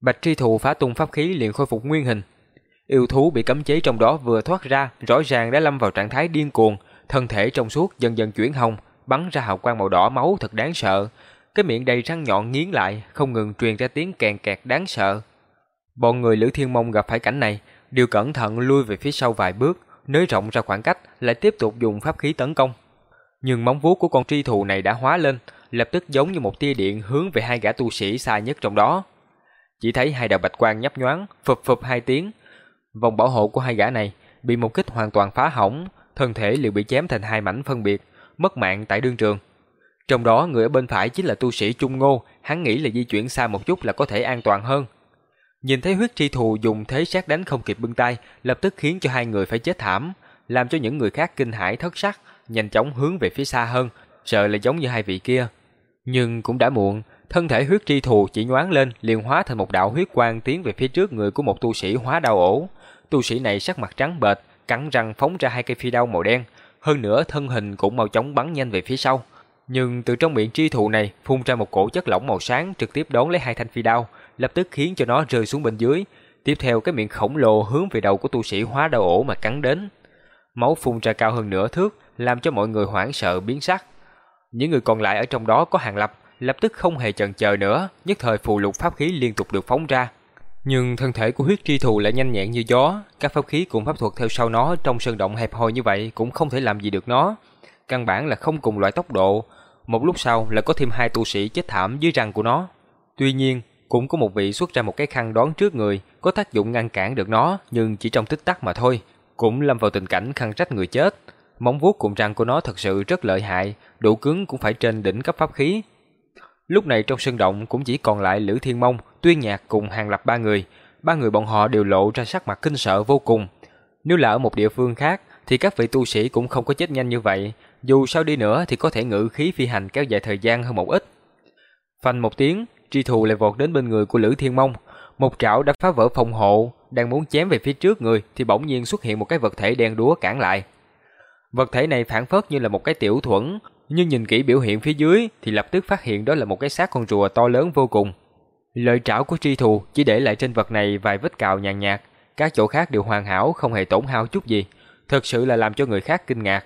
Bạch tri thù phá tung pháp khí liền khôi phục nguyên hình. Yêu thú bị cấm chế trong đó vừa thoát ra, rõ ràng đã lâm vào trạng thái điên cuồng, thân thể trong suốt dần dần chuyển hồng, bắn ra hào quang màu đỏ máu thật đáng sợ. Cái miệng đầy răng nhọn nghiến lại, không ngừng truyền ra tiếng kèn kẹt đáng sợ. Bọn người Lữ Thiên Mông gặp phải cảnh này, đều cẩn thận lui về phía sau vài bước, nới rộng ra khoảng cách, lại tiếp tục dùng pháp khí tấn công. Nhưng móng vuốt của con tri thù này đã hóa lên, lập tức giống như một tia điện hướng về hai gã tu sĩ xa nhất trong đó. Chỉ thấy hai đạo bạch quang nhấp nhoáng, phập phập hai tiếng. Vòng bảo hộ của hai gã này bị một kích hoàn toàn phá hỏng, thân thể liền bị chém thành hai mảnh phân biệt, mất mạng tại đương trường. Trong đó người ở bên phải chính là tu sĩ Trung Ngô, hắn nghĩ là di chuyển xa một chút là có thể an toàn hơn. Nhìn thấy huyết tri thù dùng thế sát đánh không kịp bưng tay, lập tức khiến cho hai người phải chết thảm, làm cho những người khác kinh hãi thất sắc, nhanh chóng hướng về phía xa hơn, sợ là giống như hai vị kia. Nhưng cũng đã muộn, thân thể huyết tri thù chỉ nhoáng lên liền hóa thành một đạo huyết quang tiến về phía trước người của một tu sĩ hóa đau ổ. Tu sĩ này sắc mặt trắng bệch, cắn răng phóng ra hai cây phi đao màu đen, hơn nữa thân hình cũng mau chóng bắn nhanh về phía sau. Nhưng từ trong miệng tri thù này phun ra một cổ chất lỏng màu sáng trực tiếp đón lấy hai thanh phi đao, lập tức khiến cho nó rơi xuống bên dưới. Tiếp theo cái miệng khổng lồ hướng về đầu của tu sĩ hóa đầu ổ mà cắn đến. Máu phun ra cao hơn nửa thước, làm cho mọi người hoảng sợ biến sắc. Những người còn lại ở trong đó có hàng lập, lập tức không hề chần chờ nữa, nhất thời phù lục pháp khí liên tục được phóng ra. Nhưng thân thể của huyết tri thù lại nhanh nhẹn như gió, các pháp khí cùng pháp thuật theo sau nó trong sơn động hẹp hòi như vậy cũng không thể làm gì được nó. Căn bản là không cùng loại tốc độ, một lúc sau lại có thêm hai tu sĩ chết thảm dưới răng của nó. Tuy nhiên, cũng có một vị xuất ra một cái khăn đón trước người, có tác dụng ngăn cản được nó, nhưng chỉ trong tích tắc mà thôi, cũng lâm vào tình cảnh khăn rách người chết. Móng vuốt cùng răng của nó thật sự rất lợi hại, độ cứng cũng phải trên đỉnh cấp pháp khí. Lúc này trong sân động cũng chỉ còn lại Lữ Thiên Mông, Tuyên Nhạc cùng Hàng Lập ba người. Ba người bọn họ đều lộ ra sắc mặt kinh sợ vô cùng. Nếu là ở một địa phương khác thì các vị tu sĩ cũng không có chết nhanh như vậy, dù sao đi nữa thì có thể ngự khí phi hành kéo dài thời gian hơn một ít. Phanh một tiếng, tri thù lại vọt đến bên người của Lữ Thiên Mông. một trảo đã phá vỡ phòng hộ, đang muốn chém về phía trước người thì bỗng nhiên xuất hiện một cái vật thể đen đúa cản lại. Vật thể này phản phất như là một cái tiểu thuẫn, nhưng nhìn kỹ biểu hiện phía dưới thì lập tức phát hiện đó là một cái xác con rùa to lớn vô cùng. Lợi trảo của tri thù chỉ để lại trên vật này vài vết cào nhàn nhạt, các chỗ khác đều hoàn hảo không hề tổn hao chút gì, thật sự là làm cho người khác kinh ngạc.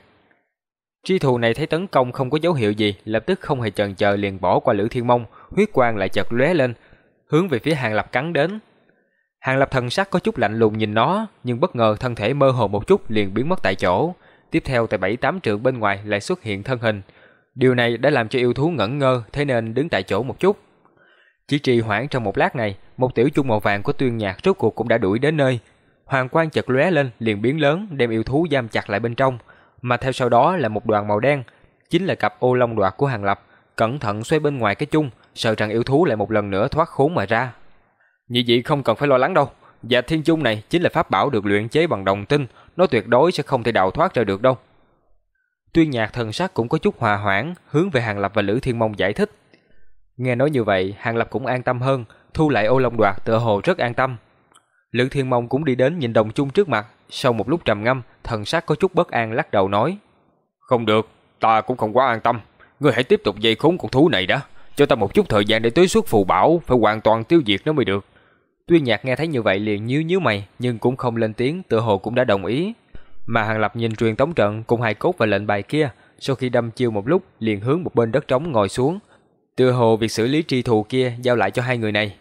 Tri thù này thấy tấn công không có dấu hiệu gì, lập tức không hề chần chờ liền bỏ qua Lữ Thiên Mông, huyết quang lại chợt lóe lên, hướng về phía Hàng Lập cắn đến. Hàng Lập thần sắc có chút lạnh lùng nhìn nó, nhưng bất ngờ thân thể mơ hồ một chút liền biến mất tại chỗ. Tiếp theo tại bảy tám trượng bên ngoài lại xuất hiện thân hình. Điều này đã làm cho yêu thú ngẩn ngơ, thế nên đứng tại chỗ một chút. Chỉ trì hoãn trong một lát này, một tiểu chung màu vàng của tuyên nhạc rốt cuộc cũng đã đuổi đến nơi. Hoàng quang chợt lóe lên, liền biến lớn, đem yêu thú giam chặt lại bên trong, mà theo sau đó là một đoàn màu đen, chính là cặp ô long đoạt của Hàng Lập, cẩn thận xoay bên ngoài cái chung, sợ rằng yêu thú lại một lần nữa thoát khốn mà ra. Nhị vị không cần phải lo lắng đâu, và thiên chung này chính là pháp bảo được luyện chế bằng đồng tinh, nó tuyệt đối sẽ không thể đào thoát ra được đâu. Tuyên nhạc thần sắc cũng có chút hòa hoãn, hướng về Hàng Lập và Lữ Thiên Mông giải thích. Nghe nói như vậy, Hàng Lập cũng an tâm hơn, thu lại ô long đoạt tựa hồ rất an tâm. Lữ Thiên Mông cũng đi đến nhìn đồng chung trước mặt, sau một lúc trầm ngâm, thần sắc có chút bất an lắc đầu nói. Không được, ta cũng không quá an tâm. Ngươi hãy tiếp tục dây khốn con thú này đã. Cho ta một chút thời gian để tưới xuất phù bảo, phải hoàn toàn tiêu diệt nó mới được. Tuyên nhạc nghe thấy như vậy liền nhíu nhíu mày, nhưng cũng không lên tiếng, tựa hồ cũng đã đồng ý. Mà Hàng Lập nhìn truyền tống trận cùng hai cốt và lệnh bài kia, sau khi đâm chiêu một lúc, liền hướng một bên đất trống ngồi xuống. Tựa hồ việc xử lý tri thù kia giao lại cho hai người này.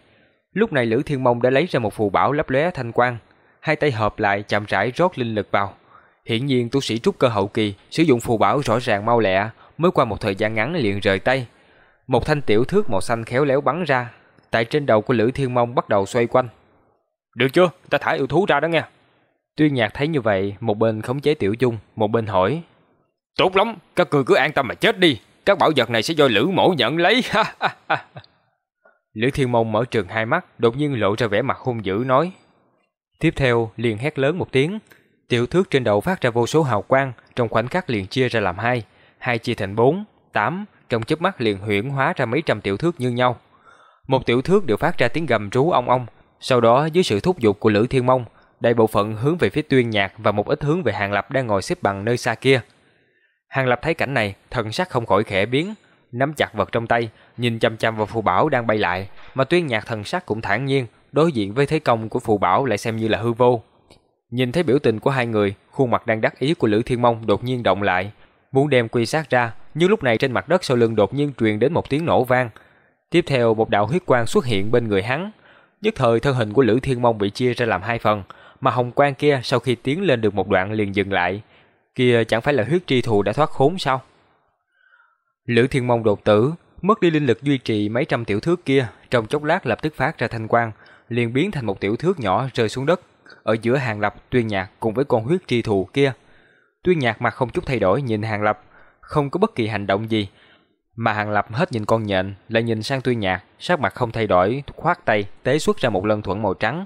Lúc này Lữ Thiên Mông đã lấy ra một phù bảo lấp lóe thanh quang, hai tay hợp lại chậm rãi rót linh lực vào. Hiển nhiên tu sĩ trúc cơ hậu kỳ sử dụng phù bảo rõ ràng mau lẹ, mới qua một thời gian ngắn liền rời tay. Một thanh tiểu thước màu xanh khéo léo bắn ra, tại trên đầu của Lữ Thiên Mông bắt đầu xoay quanh. Được chưa? Ta thả yêu thú ra đó nghe. Tuyên nhạc thấy như vậy, một bên khống chế tiểu dung, một bên hỏi. Tốt lắm, các người cứ an tâm mà chết đi. Các bảo vật này sẽ do Lữ Mỗ nhận lấy. Lữ Thiên Mông mở trường hai mắt, đột nhiên lộ ra vẻ mặt hung dữ nói. Tiếp theo liền hét lớn một tiếng, tiểu thước trên đầu phát ra vô số hào quang, trong khoảnh khắc liền chia ra làm hai, hai chia thành bốn, tám, trong chớp mắt liền huyễn hóa ra mấy trăm tiểu thước như nhau. Một tiểu thước đều phát ra tiếng gầm rú ong ong, sau đó dưới sự thúc giục của Lữ Thiên Mông, đại bộ phận hướng về phía Tuyên Nhạc và một ít hướng về Hàng Lập đang ngồi xếp bằng nơi xa kia. Hàng Lập thấy cảnh này, thần sắc không khỏi khẽ biến, nắm chặt vật trong tay, nhìn chăm chăm vào phù bảo đang bay lại, mà Tuyên Nhạc thần sắc cũng thản nhiên, đối diện với thế công của phù bảo lại xem như là hư vô. Nhìn thấy biểu tình của hai người, khuôn mặt đang đắc ý của Lữ Thiên Mông đột nhiên động lại, muốn đem quy sát ra, nhưng lúc này trên mặt đất sau lưng đột nhiên truyền đến một tiếng nổ vang. Tiếp theo một đạo huyết quang xuất hiện bên người hắn, nhất thời thân hình của Lữ Thiên Mông bị chia ra làm hai phần, mà hồng quang kia sau khi tiến lên được một đoạn liền dừng lại. Kia chẳng phải là huyết tri thù đã thoát khốn sao? Lữ Thiên Mông đột tử, mất đi linh lực duy trì mấy trăm tiểu thước kia, trong chốc lát lập tức phát ra thanh quang, liền biến thành một tiểu thước nhỏ rơi xuống đất, ở giữa Hàng Lập, Tuyên Nhạc cùng với con huyết tri thù kia. Tuyên Nhạc mặt không chút thay đổi nhìn Hàng Lập, không có bất kỳ hành động gì, mà Hàng Lập hết nhìn con nhện, lại nhìn sang Tuyên Nhạc, sắc mặt không thay đổi, khoát tay, tế xuất ra một lân thuẫn màu trắng.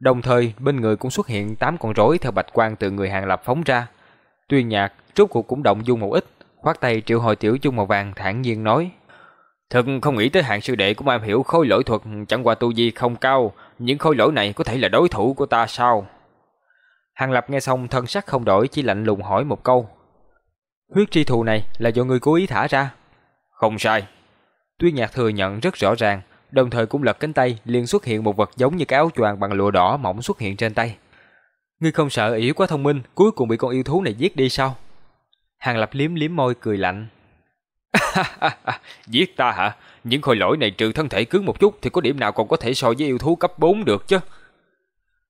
Đồng thời, bên người cũng xuất hiện tám con rối theo bạch quang từ người Hàng Lập phóng ra. Tuyên Nhạc rốt cuộc cũng động dung một ít, khoát tay triệu hồi tiểu chung màu vàng thản nhiên nói: Thật không nghĩ tới hạng sư đệ của am hiểu khôi lỗi thuật chẳng qua tu vi không cao, những khôi lỗi này có thể là đối thủ của ta sao? Hàng Lập nghe xong thân sắc không đổi chỉ lạnh lùng hỏi một câu. Huyết tri thù này là do người cố ý thả ra. Không sai. Tuyên nhạc thừa nhận rất rõ ràng, đồng thời cũng lật cánh tay liền xuất hiện một vật giống như cái áo choàng bằng lụa đỏ mỏng xuất hiện trên tay. Ngươi không sợ ỷ quá thông minh, cuối cùng bị con yêu thú này giết đi sao? Hàng Lập liếm liếm môi cười lạnh. Giết ta hả? Những khôi lỗi này trừ thân thể cứng một chút thì có điểm nào còn có thể so với yêu thú cấp 4 được chứ?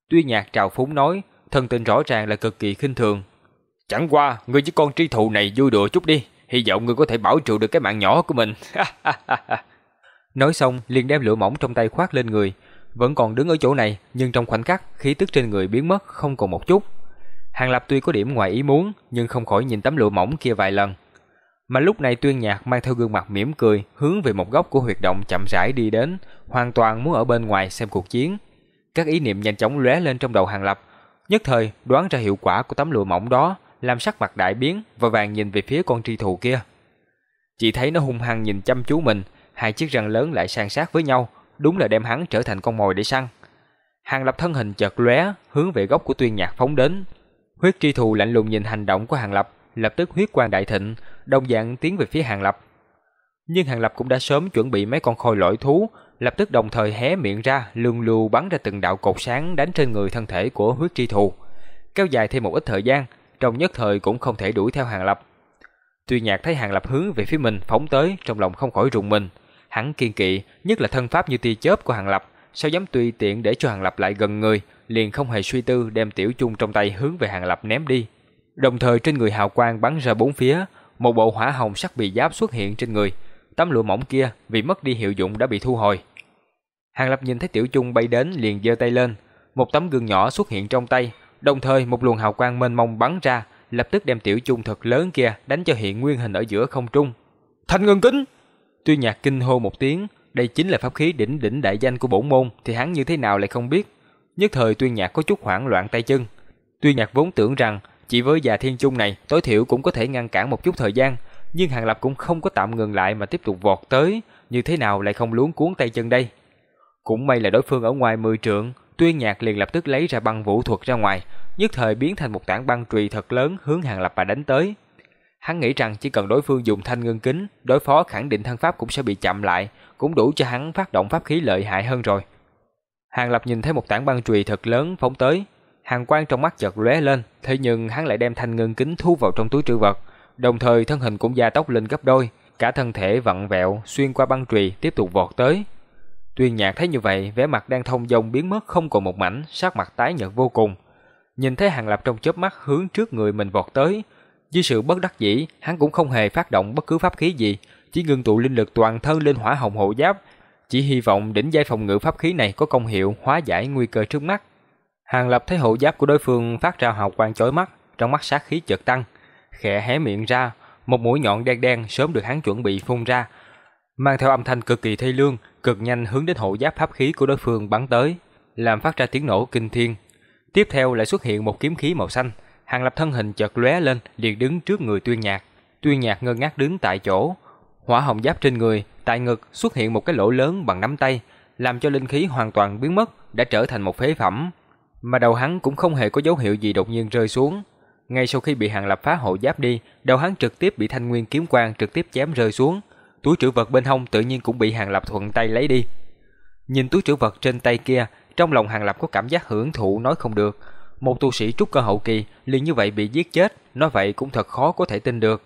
Tuy nhạc trào phúng nói, thân tình rõ ràng là cực kỳ khinh thường. Chẳng qua, ngươi với con tri thù này vui đùa chút đi, hy vọng ngươi có thể bảo trụ được cái mạng nhỏ của mình. Nói xong, liền đem lửa mỏng trong tay khoác lên người, vẫn còn đứng ở chỗ này, nhưng trong khoảnh khắc, khí tức trên người biến mất không còn một chút. Hàng Lập tuy có điểm ngoài ý muốn, nhưng không khỏi nhìn tấm lụa mỏng kia vài lần. Mà lúc này Tuyên Nhạc mang theo gương mặt mỉm cười, hướng về một góc của huyệt động chậm rãi đi đến, hoàn toàn muốn ở bên ngoài xem cuộc chiến. Các ý niệm nhanh chóng lóe lên trong đầu Hàng Lập, nhất thời đoán ra hiệu quả của tấm lụa mỏng đó, làm sắc mặt đại biến và vàng nhìn về phía con tri thù kia. Chỉ thấy nó hung hăng nhìn chăm chú mình, hai chiếc răng lớn lại san sát với nhau, đúng là đem hắn trở thành con mồi để săn. Hàng Lập thân hình chợt lóe, hướng về góc của Tuyên Nhạc phóng đến. Huyết tri thù lạnh lùng nhìn hành động của Hàng Lập, lập tức huyết quang đại thịnh, đồng dạng tiến về phía Hàng Lập. Nhưng Hàng Lập cũng đã sớm chuẩn bị mấy con khôi lỗi thú, lập tức đồng thời hé miệng ra, lường lù bắn ra từng đạo cột sáng đánh trên người thân thể của huyết tri thù. Kéo dài thêm một ít thời gian, trong nhất thời cũng không thể đuổi theo Hàng Lập. Tuy Nhạc thấy Hàng Lập hướng về phía mình phóng tới, trong lòng không khỏi rùng mình. Hắn kiên kỵ, nhất là thân pháp như tia chớp của Hàng Lập, sao dám tùy tiện để cho Hàng Lập lại gần người, liền không hề suy tư đem tiểu chung trong tay hướng về Hàng Lập ném đi. Đồng thời trên người hào quang bắn ra bốn phía, một bộ hỏa hồng sắc bị giáp xuất hiện trên người. Tấm lụa mỏng kia vì mất đi hiệu dụng đã bị thu hồi. Hàng Lập nhìn thấy tiểu chung bay đến liền giơ tay lên, một tấm gương nhỏ xuất hiện trong tay, đồng thời một luồng hào quang mênh mông bắn ra, lập tức đem tiểu chung thật lớn kia đánh cho hiện nguyên hình ở giữa không trung. Thanh ngân kính! Tuy nhạc kinh hô một tiếng, đây chính là pháp khí đỉnh đỉnh đại danh của bổn môn thì hắn như thế nào lại không biết. Nhất thời Tuyên Nhạc có chút hoảng loạn tay chân. Tuyên Nhạc vốn tưởng rằng chỉ với già thiên trung này tối thiểu cũng có thể ngăn cản một chút thời gian, nhưng Hàng Lập cũng không có tạm ngừng lại mà tiếp tục vọt tới, như thế nào lại không luống cuốn tay chân đây. Cũng may là đối phương ở ngoài mười trượng, Tuyên Nhạc liền lập tức lấy ra băng vũ thuật ra ngoài, nhất thời biến thành một tảng băng trùy thật lớn hướng Hàng Lập mà đánh tới. Hắn nghĩ rằng chỉ cần đối phương dùng thanh ngân kính, đối phó khẳng định thân pháp cũng sẽ bị chậm lại, cũng đủ cho hắn phát động pháp khí lợi hại hơn rồi. Hàng Lập nhìn thấy một tảng băng chùy thật lớn phóng tới, hàng quang trong mắt chợt lóe lên, thế nhưng hắn lại đem thanh ngân kính thu vào trong túi trữ vật, đồng thời thân hình cũng gia tốc lên gấp đôi, cả thân thể vặn vẹo xuyên qua băng chùy tiếp tục vọt tới. Tuyên Nhạc thấy như vậy, vẻ mặt đang thông dong biến mất không còn một mảnh, sắc mặt tái nhợt vô cùng. Nhìn thấy Hàng Lập trong chớp mắt hướng trước người mình vọt tới, dưới sự bất đắc dĩ, hắn cũng không hề phát động bất cứ pháp khí gì, chỉ ngưng tụ linh lực toàn thân lên hỏa hồng hộ giáp, chỉ hy vọng đỉnh giai phòng ngự pháp khí này có công hiệu hóa giải nguy cơ trước mắt. Hàng Lập thấy hộ giáp của đối phương phát ra hào quang chói mắt, trong mắt sát khí chợt tăng, khẽ hé miệng ra, một mũi nhọn đen đen sớm được hắn chuẩn bị phun ra, mang theo âm thanh cực kỳ thê lương, cực nhanh hướng đến hộ giáp pháp khí của đối phương bắn tới, làm phát ra tiếng nổ kinh thiên. Tiếp theo lại xuất hiện một kiếm khí màu xanh, Hàng Lập thân hình chợt lóe lên, liền đứng trước người Tuyên Nhạc. Tuyên Nhạc ngơ ngác đứng tại chỗ, hỏa hồng giáp trên người, tại ngực xuất hiện một cái lỗ lớn bằng nắm tay, làm cho linh khí hoàn toàn biến mất, đã trở thành một phế phẩm. Mà đầu hắn cũng không hề có dấu hiệu gì đột nhiên rơi xuống. Ngay sau khi bị Hàng Lập phá hộ giáp đi, đầu hắn trực tiếp bị thanh nguyên kiếm quang trực tiếp chém rơi xuống. Túi trữ vật bên hông tự nhiên cũng bị Hàng Lập thuận tay lấy đi. Nhìn túi trữ vật trên tay kia, trong lòng Hàng Lập có cảm giác hưởng thụ nói không được. Một tu sĩ trúc cơ hậu kỳ liền như vậy bị giết chết, nói vậy cũng thật khó có thể tin được.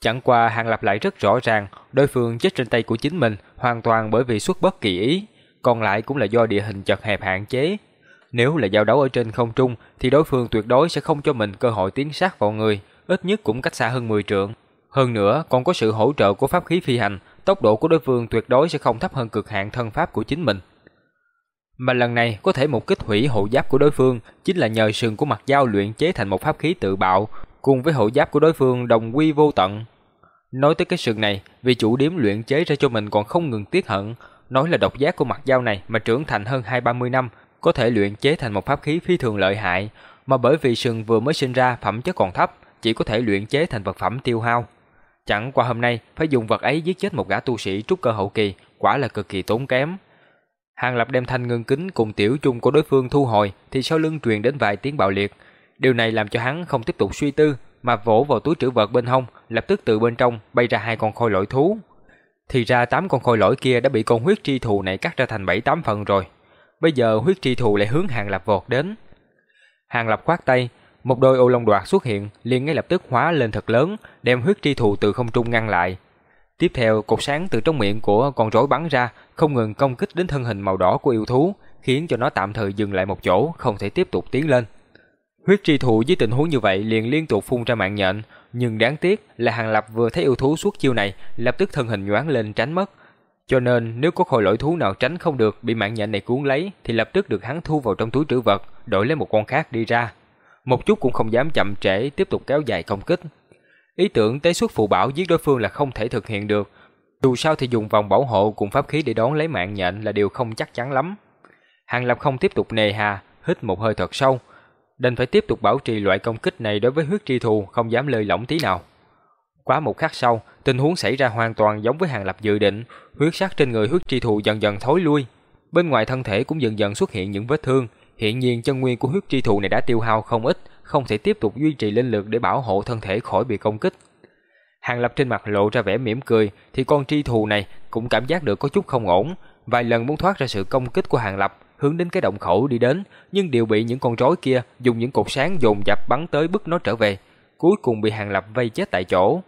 Chẳng qua Hàng Lập lại rất rõ ràng, đối phương chết trên tay của chính mình hoàn toàn bởi vì xuất bất kỳ ý, còn lại cũng là do địa hình chật hẹp hạn chế. Nếu là giao đấu ở trên không trung thì đối phương tuyệt đối sẽ không cho mình cơ hội tiến sát vào người, ít nhất cũng cách xa hơn 10 trượng. Hơn nữa, còn có sự hỗ trợ của pháp khí phi hành, tốc độ của đối phương tuyệt đối sẽ không thấp hơn cực hạn thân pháp của chính mình. Mà lần này có thể một kích hủy hộ giáp của đối phương chính là nhờ sừng của mặt dao luyện chế thành một pháp khí tự bạo, cùng với hộ giáp của đối phương đồng quy vô tận. Nói tới cái sừng này, vì chủ điểm luyện chế ra cho mình còn không ngừng tiếc hận, nói là độc giác của mặt dao này mà trưởng thành hơn hai ba mươi năm, có thể luyện chế thành một pháp khí phi thường lợi hại, mà bởi vì sừng vừa mới sinh ra phẩm chất còn thấp, chỉ có thể luyện chế thành vật phẩm tiêu hao. Chẳng qua hôm nay phải dùng vật ấy giết chết một gã tu sĩ trúc cơ hậu kỳ, quả là cực kỳ tốn kém. Hàng Lập đem thanh ngân kính cùng tiểu chung của đối phương thu hồi thì sau lưng truyền đến vài tiếng bạo liệt. Điều này làm cho hắn không tiếp tục suy tư mà vỗ vào túi trữ vật bên hông, lập tức từ bên trong bay ra hai con khôi lỗi thú. Thì ra tám con khôi lỗi kia đã bị con huyết tri thù này cắt ra thành bảy tám phần rồi. Bây giờ huyết tri thù lại hướng Hàng Lập vọt đến. Hàng Lập khoát tay, một đôi ô long đoạt xuất hiện, liền ngay lập tức hóa lên thật lớn, đem huyết tri thù từ không trung ngăn lại. Tiếp theo, cột sáng từ trong miệng của con rối bắn ra, không ngừng công kích đến thân hình màu đỏ của yêu thú, khiến cho nó tạm thời dừng lại một chỗ, không thể tiếp tục tiến lên. Huyết tri thụ với tình huống như vậy liền liên tục phun ra mạng nhện, nhưng đáng tiếc là Hàng Lập vừa thấy yêu thú suốt chiêu này, lập tức thân hình nhoáng lên tránh mất. Cho nên nếu có khôi lỗi thú nào tránh không được bị mạng nhện này cuốn lấy thì lập tức được hắn thu vào trong túi trữ vật, đổi lấy một con khác đi ra. Một chút cũng không dám chậm trễ tiếp tục kéo dài công kích. Ý tưởng tế xuất phụ bảo giết đối phương là không thể thực hiện được. Dù sao thì dùng vòng bảo hộ cùng pháp khí để đón lấy mạng nhện là điều không chắc chắn lắm. Hàng Lập không tiếp tục nề hà, hít một hơi thật sâu, đành phải tiếp tục bảo trì loại công kích này đối với huyết tri thù không dám lơi lỏng tí nào. Quá một khắc sau, tình huống xảy ra hoàn toàn giống với Hàng Lập dự định, huyết sắc trên người huyết tri thù dần dần thối lui. Bên ngoài thân thể cũng dần dần xuất hiện những vết thương, hiện nhiên chân nguyên của huyết tri thù này đã tiêu hao không ít, không thể tiếp tục duy trì linh lực để bảo hộ thân thể khỏi bị công kích. Hàng Lập trên mặt lộ ra vẻ mỉm cười, thì con tri thù này cũng cảm giác được có chút không ổn, vài lần muốn thoát ra sự công kích của Hàng Lập, hướng đến cái động khẩu đi đến, nhưng đều bị những con rối kia dùng những cột sáng dồn dập bắn tới bức nó trở về, cuối cùng bị Hàng Lập vây chết tại chỗ.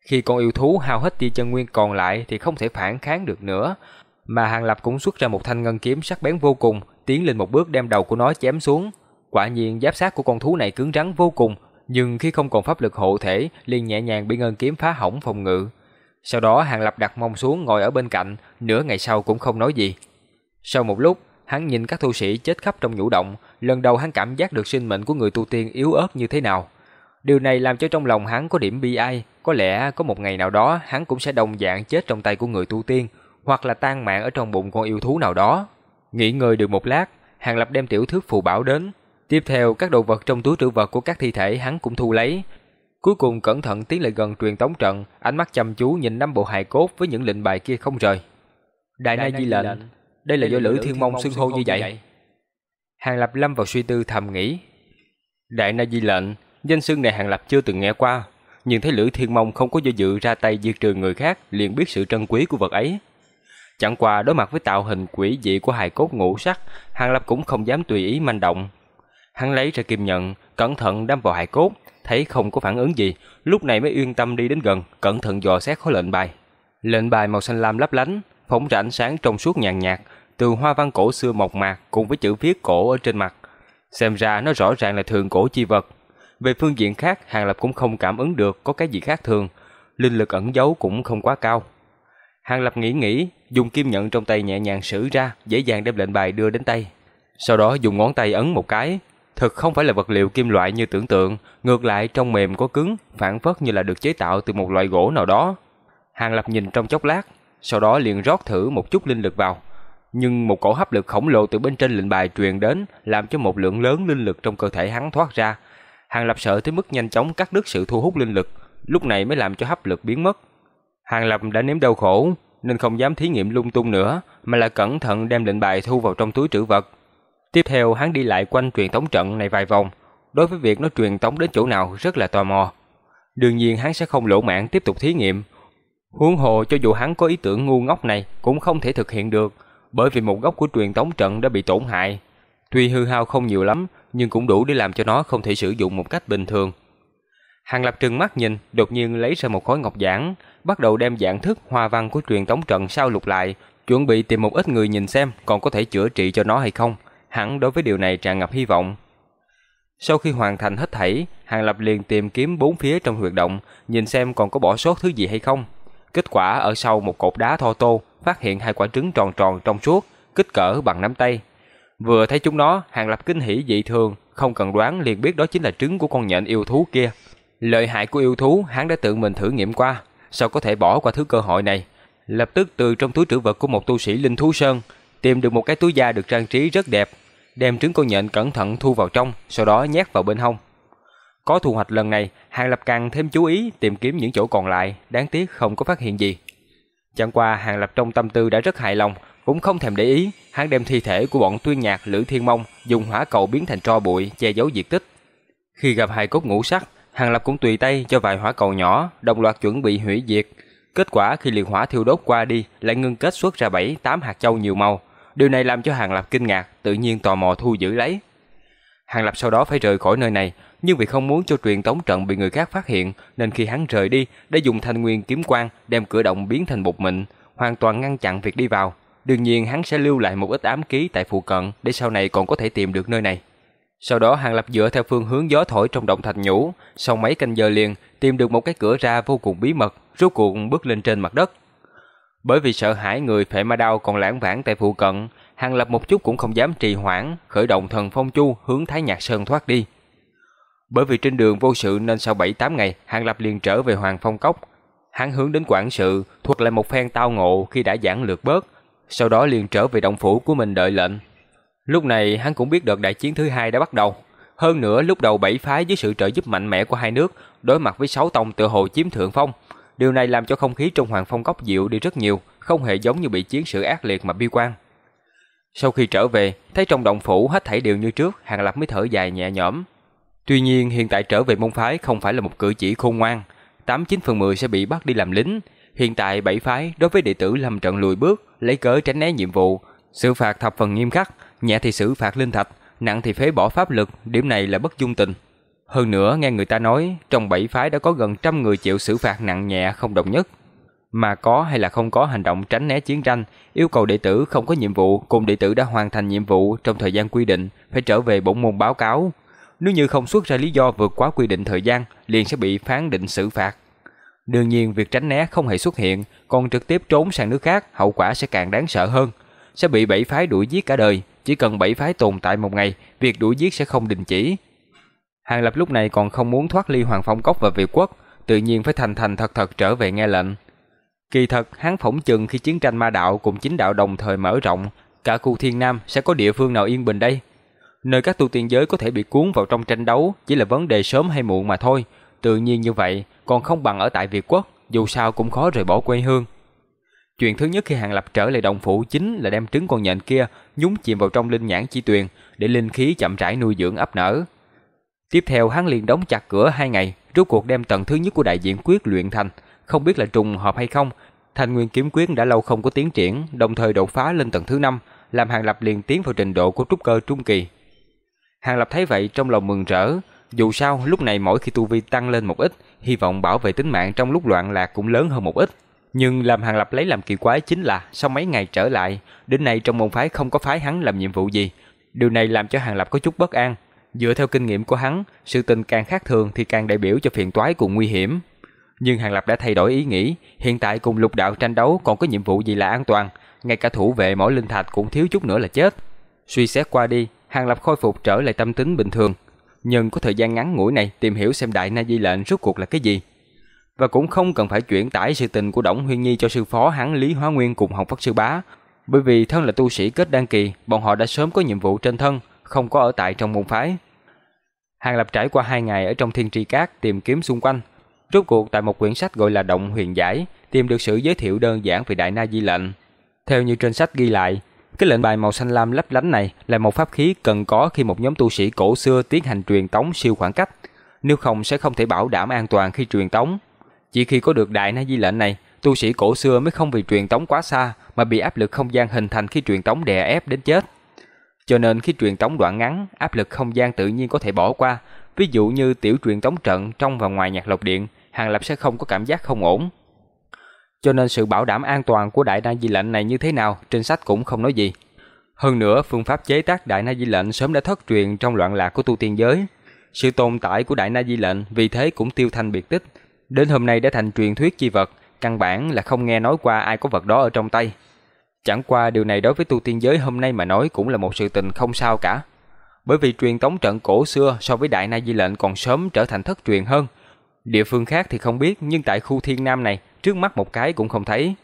Khi con yêu thú hao hết tia chân nguyên còn lại thì không thể phản kháng được nữa, mà Hàng Lập cũng xuất ra một thanh ngân kiếm sắc bén vô cùng, tiến lên một bước đem đầu của nó chém xuống. Quả nhiên giáp sát của con thú này cứng rắn vô cùng, nhưng khi không còn pháp lực hộ thể, liền nhẹ nhàng bị ngân kiếm phá hỏng phòng ngự. Sau đó Hàng Lập đặt mông xuống ngồi ở bên cạnh, nửa ngày sau cũng không nói gì. Sau một lúc, hắn nhìn các tu sĩ chết khắp trong nhũ động, lần đầu hắn cảm giác được sinh mệnh của người tu tiên yếu ớt như thế nào. Điều này làm cho trong lòng hắn có điểm bi ai, có lẽ có một ngày nào đó hắn cũng sẽ đồng dạng chết trong tay của người tu tiên, hoặc là tan mạng ở trong bụng con yêu thú nào đó. Nghỉ ngơi được một lát, Hàng Lập đem tiểu thước phù bảo đến. Tiếp theo, các đồ vật trong túi trữ vật của các thi thể hắn cũng thu lấy. Cuối cùng cẩn thận tiến lại gần truyền tống trận, ánh mắt chăm chú nhìn năm bộ hài cốt với những lệnh bài kia không rời. Đại Na Di lệnh, đây là do Lữ Thiên Mông xưng hô như vậy. Hàng Lập lâm vào suy tư thầm nghĩ. Đại Na Di lệnh, danh xưng này Hàng Lập chưa từng nghe qua, nhưng thấy Lữ Thiên Mông không có do dự ra tay diệt trừ người khác, liền biết sự trân quý của vật ấy. Chẳng qua đối mặt với tạo hình quỷ dị của hài cốt ngũ sắc, Hàng Lập cũng không dám tùy ý manh động. Hắn lấy ra kim nhận, cẩn thận đâm vào hài cốt, thấy không có phản ứng gì, lúc này mới yên tâm đi đến gần, cẩn thận dò xét khối lệnh bài. Lệnh bài màu xanh lam lấp lánh, phóng ra ánh sáng trong suốt nhàn nhạt, từ hoa văn cổ xưa mộc mạc cùng với chữ viết cổ ở trên mặt. Xem ra nó rõ ràng là thường cổ chi vật. Về phương diện khác, Hàng Lập cũng không cảm ứng được có cái gì khác thường, linh lực ẩn giấu cũng không quá cao. Hàng Lập nghĩ nghĩ, dùng kim nhận trong tay nhẹ nhàng sử ra, dễ dàng đem lệnh bài đưa đến tay. Sau đó dùng ngón tay ấn một cái, thực không phải là vật liệu kim loại như tưởng tượng, ngược lại trong mềm có cứng, phản phất như là được chế tạo từ một loại gỗ nào đó. Hàng Lập nhìn trong chốc lát, sau đó liền rót thử một chút linh lực vào. Nhưng một cổ hấp lực khổng lồ từ bên trên lệnh bài truyền đến, làm cho một lượng lớn linh lực trong cơ thể hắn thoát ra. Hàng Lập sợ tới mức nhanh chóng cắt đứt sự thu hút linh lực, lúc này mới làm cho hấp lực biến mất. Hàng Lập đã nếm đau khổ, nên không dám thí nghiệm lung tung nữa, mà là cẩn thận đem lệnh bài thu vào trong túi trữ vật. Tiếp theo hắn đi lại quanh truyền tống trận này vài vòng, đối với việc nó truyền tống đến chỗ nào rất là tò mò. Đương nhiên hắn sẽ không lỗ mạng tiếp tục thí nghiệm. Huống hồ cho dù hắn có ý tưởng ngu ngốc này cũng không thể thực hiện được, bởi vì một góc của truyền tống trận đã bị tổn hại. Tuy hư hao không nhiều lắm, nhưng cũng đủ để làm cho nó không thể sử dụng một cách bình thường. Hàng Lập trừng mắt nhìn, đột nhiên lấy ra một khối ngọc giản, bắt đầu đem dạng thức hoa văn của truyền tống trận sao lục lại, chuẩn bị tìm một ít người nhìn xem còn có thể chữa trị cho nó hay không hắn đối với điều này tràn ngập hy vọng. Sau khi hoàn thành hết thảy, Hàng Lập liền tìm kiếm bốn phía trong huyệt động, nhìn xem còn có bỏ sót thứ gì hay không. Kết quả ở sau một cột đá thô tô, phát hiện hai quả trứng tròn tròn trong suốt, kích cỡ bằng nắm tay. Vừa thấy chúng nó, Hàng Lập kinh hỉ dị thường, không cần đoán liền biết đó chính là trứng của con nhện yêu thú kia. Lợi hại của yêu thú hắn đã tự mình thử nghiệm qua, sao có thể bỏ qua thứ cơ hội này. Lập tức từ trong túi trữ vật của một tu sĩ linh thú sơn, tìm được một cái túi da được trang trí rất đẹp, đem trứng con nhện cẩn thận thu vào trong, sau đó nhét vào bên hông. Có thu hoạch lần này, Hàng Lập càng thêm chú ý tìm kiếm những chỗ còn lại, đáng tiếc không có phát hiện gì. Chẳng qua Hàng Lập trong tâm tư đã rất hài lòng, cũng không thèm để ý, hắn đem thi thể của bọn tuyên nhạc Lữ Thiên Mông dùng hỏa cầu biến thành tro bụi che giấu diệt tích. Khi gặp hai cốt ngũ sắc, Hàng Lập cũng tùy tay cho vài hỏa cầu nhỏ, đồng loạt chuẩn bị hủy diệt. Kết quả khi liệt hỏa thiêu đốt qua đi, lại ngưng kết xuất ra 7, 8 hạt châu nhiều màu. Điều này làm cho Hàng Lập kinh ngạc, tự nhiên tò mò thu giữ lấy. Hàng Lập sau đó phải rời khỏi nơi này, nhưng vì không muốn cho truyền tống trận bị người khác phát hiện, nên khi hắn rời đi, đã dùng thanh nguyên kiếm quang đem cửa động biến thành bột mịn, hoàn toàn ngăn chặn việc đi vào. Đương nhiên hắn sẽ lưu lại một ít ám ký tại phụ cận để sau này còn có thể tìm được nơi này. Sau đó Hàng Lập dựa theo phương hướng gió thổi trong động thạch nhũ, sau mấy canh giờ liền tìm được một cái cửa ra vô cùng bí mật, rốt cuộc bước lên trên mặt đất. Bởi vì sợ hãi người phệ ma đao còn lãng vãng tại phụ cận, Hàng Lập một chút cũng không dám trì hoãn, khởi động thần phong chu hướng Thái Nhạc Sơn thoát đi. Bởi vì trên đường vô sự nên sau 7-8 ngày, Hàng Lập liền trở về Hoàng Phong Cốc. Hắn hướng đến quản sự, thuật lại một phen tao ngộ khi đã giảng lược bớt, sau đó liền trở về động phủ của mình đợi lệnh. Lúc này hắn cũng biết đợt đại chiến thứ hai đã bắt đầu. Hơn nữa lúc đầu bảy phái với sự trợ giúp mạnh mẽ của hai nước, đối mặt với sáu tông tự hồ chiếm thượng phong. Điều này làm cho không khí trong Hoàng Phong Cốc dịu đi rất nhiều, không hề giống như bị chiến sự ác liệt mà bi quan. Sau khi trở về, thấy trong động phủ hết thảy đều như trước, Hàng Lập mới thở dài nhẹ nhõm. Tuy nhiên hiện tại trở về môn phái không phải là một cử chỉ khôn ngoan, 89 phần 10 sẽ bị bắt đi làm lính. Hiện tại bảy phái đối với đệ tử lâm trận lùi bước, lấy cớ tránh né nhiệm vụ, xử phạt thập phần nghiêm khắc, nhẹ thì xử phạt linh thạch, nặng thì phế bỏ pháp lực, điểm này là bất dung tình. Hơn nữa nghe người ta nói, trong bảy phái đã có gần trăm người chịu xử phạt nặng nhẹ không đồng nhất. Mà có hay là không có hành động tránh né chiến tranh, yêu cầu đệ tử không có nhiệm vụ cùng đệ tử đã hoàn thành nhiệm vụ trong thời gian quy định phải trở về bổn môn báo cáo. Nếu như không xuất ra lý do vượt quá quy định thời gian, liền sẽ bị phán định xử phạt. Đương nhiên việc tránh né không hề xuất hiện, còn trực tiếp trốn sang nước khác, hậu quả sẽ càng đáng sợ hơn. Sẽ bị bảy phái đuổi giết cả đời, chỉ cần bảy phái tồn tại một ngày, việc đuổi giết sẽ không đình chỉ. Hàng Lập lúc này còn không muốn thoát ly Hoàng Phong Cốc và Việt Quốc, tự nhiên phải thành thành thật thật trở về nghe lệnh. Kỳ thật, hắn phỏng chừng khi chiến tranh ma đạo cùng chính đạo đồng thời mở rộng, cả khu thiên nam sẽ có địa phương nào yên bình đây? Nơi các tu tiên giới có thể bị cuốn vào trong tranh đấu chỉ là vấn đề sớm hay muộn mà thôi. Tự nhiên như vậy, còn không bằng ở tại Việt Quốc, dù sao cũng khó rời bỏ quê hương. Chuyện thứ nhất khi Hàng Lập trở lại đồng phủ chính là đem trứng con nhện kia nhúng chìm vào trong linh nhãn chi tuyền để linh khí chậm rãi nuôi dưỡng ấp nở. Tiếp theo hắn liền đóng chặt cửa hai ngày, rốt cuộc đem tầng thứ nhất của đại diện quyết luyện thành, không biết là trùng hợp hay không, thành Nguyên kiếm quyết đã lâu không có tiến triển, đồng thời đột phá lên tầng thứ 5, làm Hàng Lập liền tiến vào trình độ của trúc cơ trung kỳ. Hàng Lập thấy vậy trong lòng mừng rỡ, dù sao lúc này mỗi khi tu vi tăng lên một ít, hy vọng bảo vệ tính mạng trong lúc loạn lạc cũng lớn hơn một ít. Nhưng làm Hàng Lập lấy làm kỳ quái chính là sau mấy ngày trở lại, đến nay trong môn phái không có phái hắn làm nhiệm vụ gì. Điều này làm cho Hàng Lập có chút bất an. Dựa theo kinh nghiệm của hắn, sự tình càng khác thường thì càng đại biểu cho phiền toái cùng nguy hiểm. Nhưng Hàng Lập đã thay đổi ý nghĩ, hiện tại cùng lục đạo tranh đấu còn có nhiệm vụ gì là an toàn, ngay cả thủ vệ mỗi linh thạch cũng thiếu chút nữa là chết. Suy xét qua đi, Hàng Lập khôi phục trở lại tâm tính bình thường, nhưng có thời gian ngắn ngủi này tìm hiểu xem đại na di lệnh rốt cuộc là cái gì. Và cũng không cần phải chuyển tải sự tình của Đổng Huyên Nhi cho sư phó hắn Lý Hóa Nguyên cùng Hồng Phất Sư Bá, bởi vì thân là tu sĩ kết đăng kỳ, bọn họ đã sớm có nhiệm vụ trên thân, không có ở tại trong môn phái. Hàng Lập trải qua hai ngày ở trong thiên tri cát tìm kiếm xung quanh, Rốt cuộc tại một quyển sách gọi là Động Huyền Giải, tìm được sự giới thiệu đơn giản về Đại Na Di lệnh. Theo như trên sách ghi lại, cái lệnh bài màu xanh lam lấp lánh này là một pháp khí cần có khi một nhóm tu sĩ cổ xưa tiến hành truyền tống siêu khoảng cách, nếu không sẽ không thể bảo đảm an toàn khi truyền tống. Chỉ khi có được Đại Na Di lệnh này, tu sĩ cổ xưa mới không vì truyền tống quá xa mà bị áp lực không gian hình thành khi truyền tống đè ép đến chết. Cho nên khi truyền tống đoạn ngắn, áp lực không gian tự nhiên có thể bỏ qua, ví dụ như tiểu truyền tống trận trong và ngoài nhạc lộc điện, Hàng Lập sẽ không có cảm giác không ổn. Cho nên sự bảo đảm an toàn của đại na di lệnh này như thế nào trên sách cũng không nói gì. Hơn nữa, phương pháp chế tác đại na di lệnh sớm đã thất truyền trong loạn lạc của tu tiên giới. Sự tồn tại của đại na di lệnh vì thế cũng tiêu thanh biệt tích. Đến hôm nay đã thành truyền thuyết chi vật, căn bản là không nghe nói qua ai có vật đó ở trong tay. Chẳng qua điều này đối với tu tiên giới hôm nay mà nói cũng là một sự tình không sao cả. Bởi vì truyền tống trận cổ xưa so với đại na di lệnh còn sớm trở thành thất truyền hơn, Địa phương khác thì không biết, nhưng tại khu thiên nam này, trước mắt một cái cũng không thấy.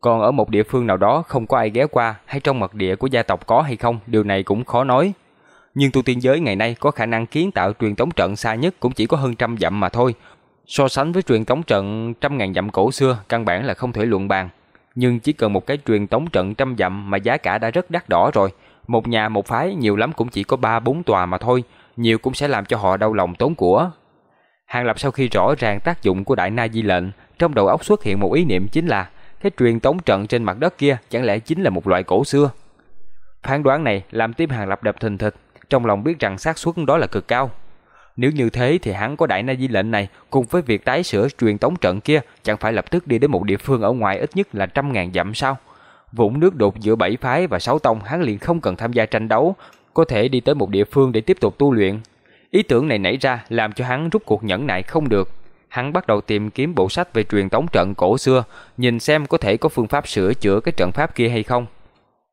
Còn ở một địa phương nào đó không có ai ghé qua hay trong mật địa của gia tộc có hay không, điều này cũng khó nói. Nhưng tu tiên giới ngày nay có khả năng kiến tạo truyền tống trận xa nhất cũng chỉ có hơn trăm dặm mà thôi. So sánh với truyền tống trận trăm ngàn dặm cổ xưa, căn bản là không thể luận bàn. Nhưng chỉ cần một cái truyền tống trận trăm dặm mà giá cả đã rất đắt đỏ rồi. Một nhà một phái nhiều lắm cũng chỉ có ba bốn tòa mà thôi, nhiều cũng sẽ làm cho họ đau lòng tốn của. Hàng Lập sau khi rõ ràng tác dụng của Đại Na Di lệnh, trong đầu óc xuất hiện một ý niệm chính là cái truyền tống trận trên mặt đất kia chẳng lẽ chính là một loại cổ xưa. Phán đoán này làm tim Hàng Lập đập thình thịch, trong lòng biết rằng xác suất đó là cực cao. Nếu như thế thì hắn có Đại Na Di lệnh này cùng với việc tái sửa truyền tống trận kia chẳng phải lập tức đi đến một địa phương ở ngoài ít nhất là trăm ngàn dặm sao? Vũng nước đột giữa bảy phái và sáu tông hắn liền không cần tham gia tranh đấu, có thể đi tới một địa phương để tiếp tục tu luyện, Ý tưởng này nảy ra làm cho hắn rút cuộc nhẫn nại không được. Hắn bắt đầu tìm kiếm bộ sách về truyền tống trận cổ xưa, nhìn xem có thể có phương pháp sửa chữa cái trận pháp kia hay không.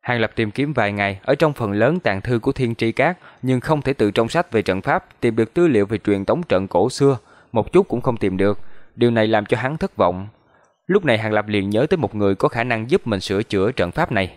Hàng Lập tìm kiếm vài ngày ở trong phần lớn tàng thư của Thiên Tri Cát, nhưng không thể từ trong sách về trận pháp tìm được tư liệu về truyền tống trận cổ xưa, một chút cũng không tìm được. Điều này làm cho hắn thất vọng. Lúc này Hàng Lập liền nhớ tới một người có khả năng giúp mình sửa chữa trận pháp này.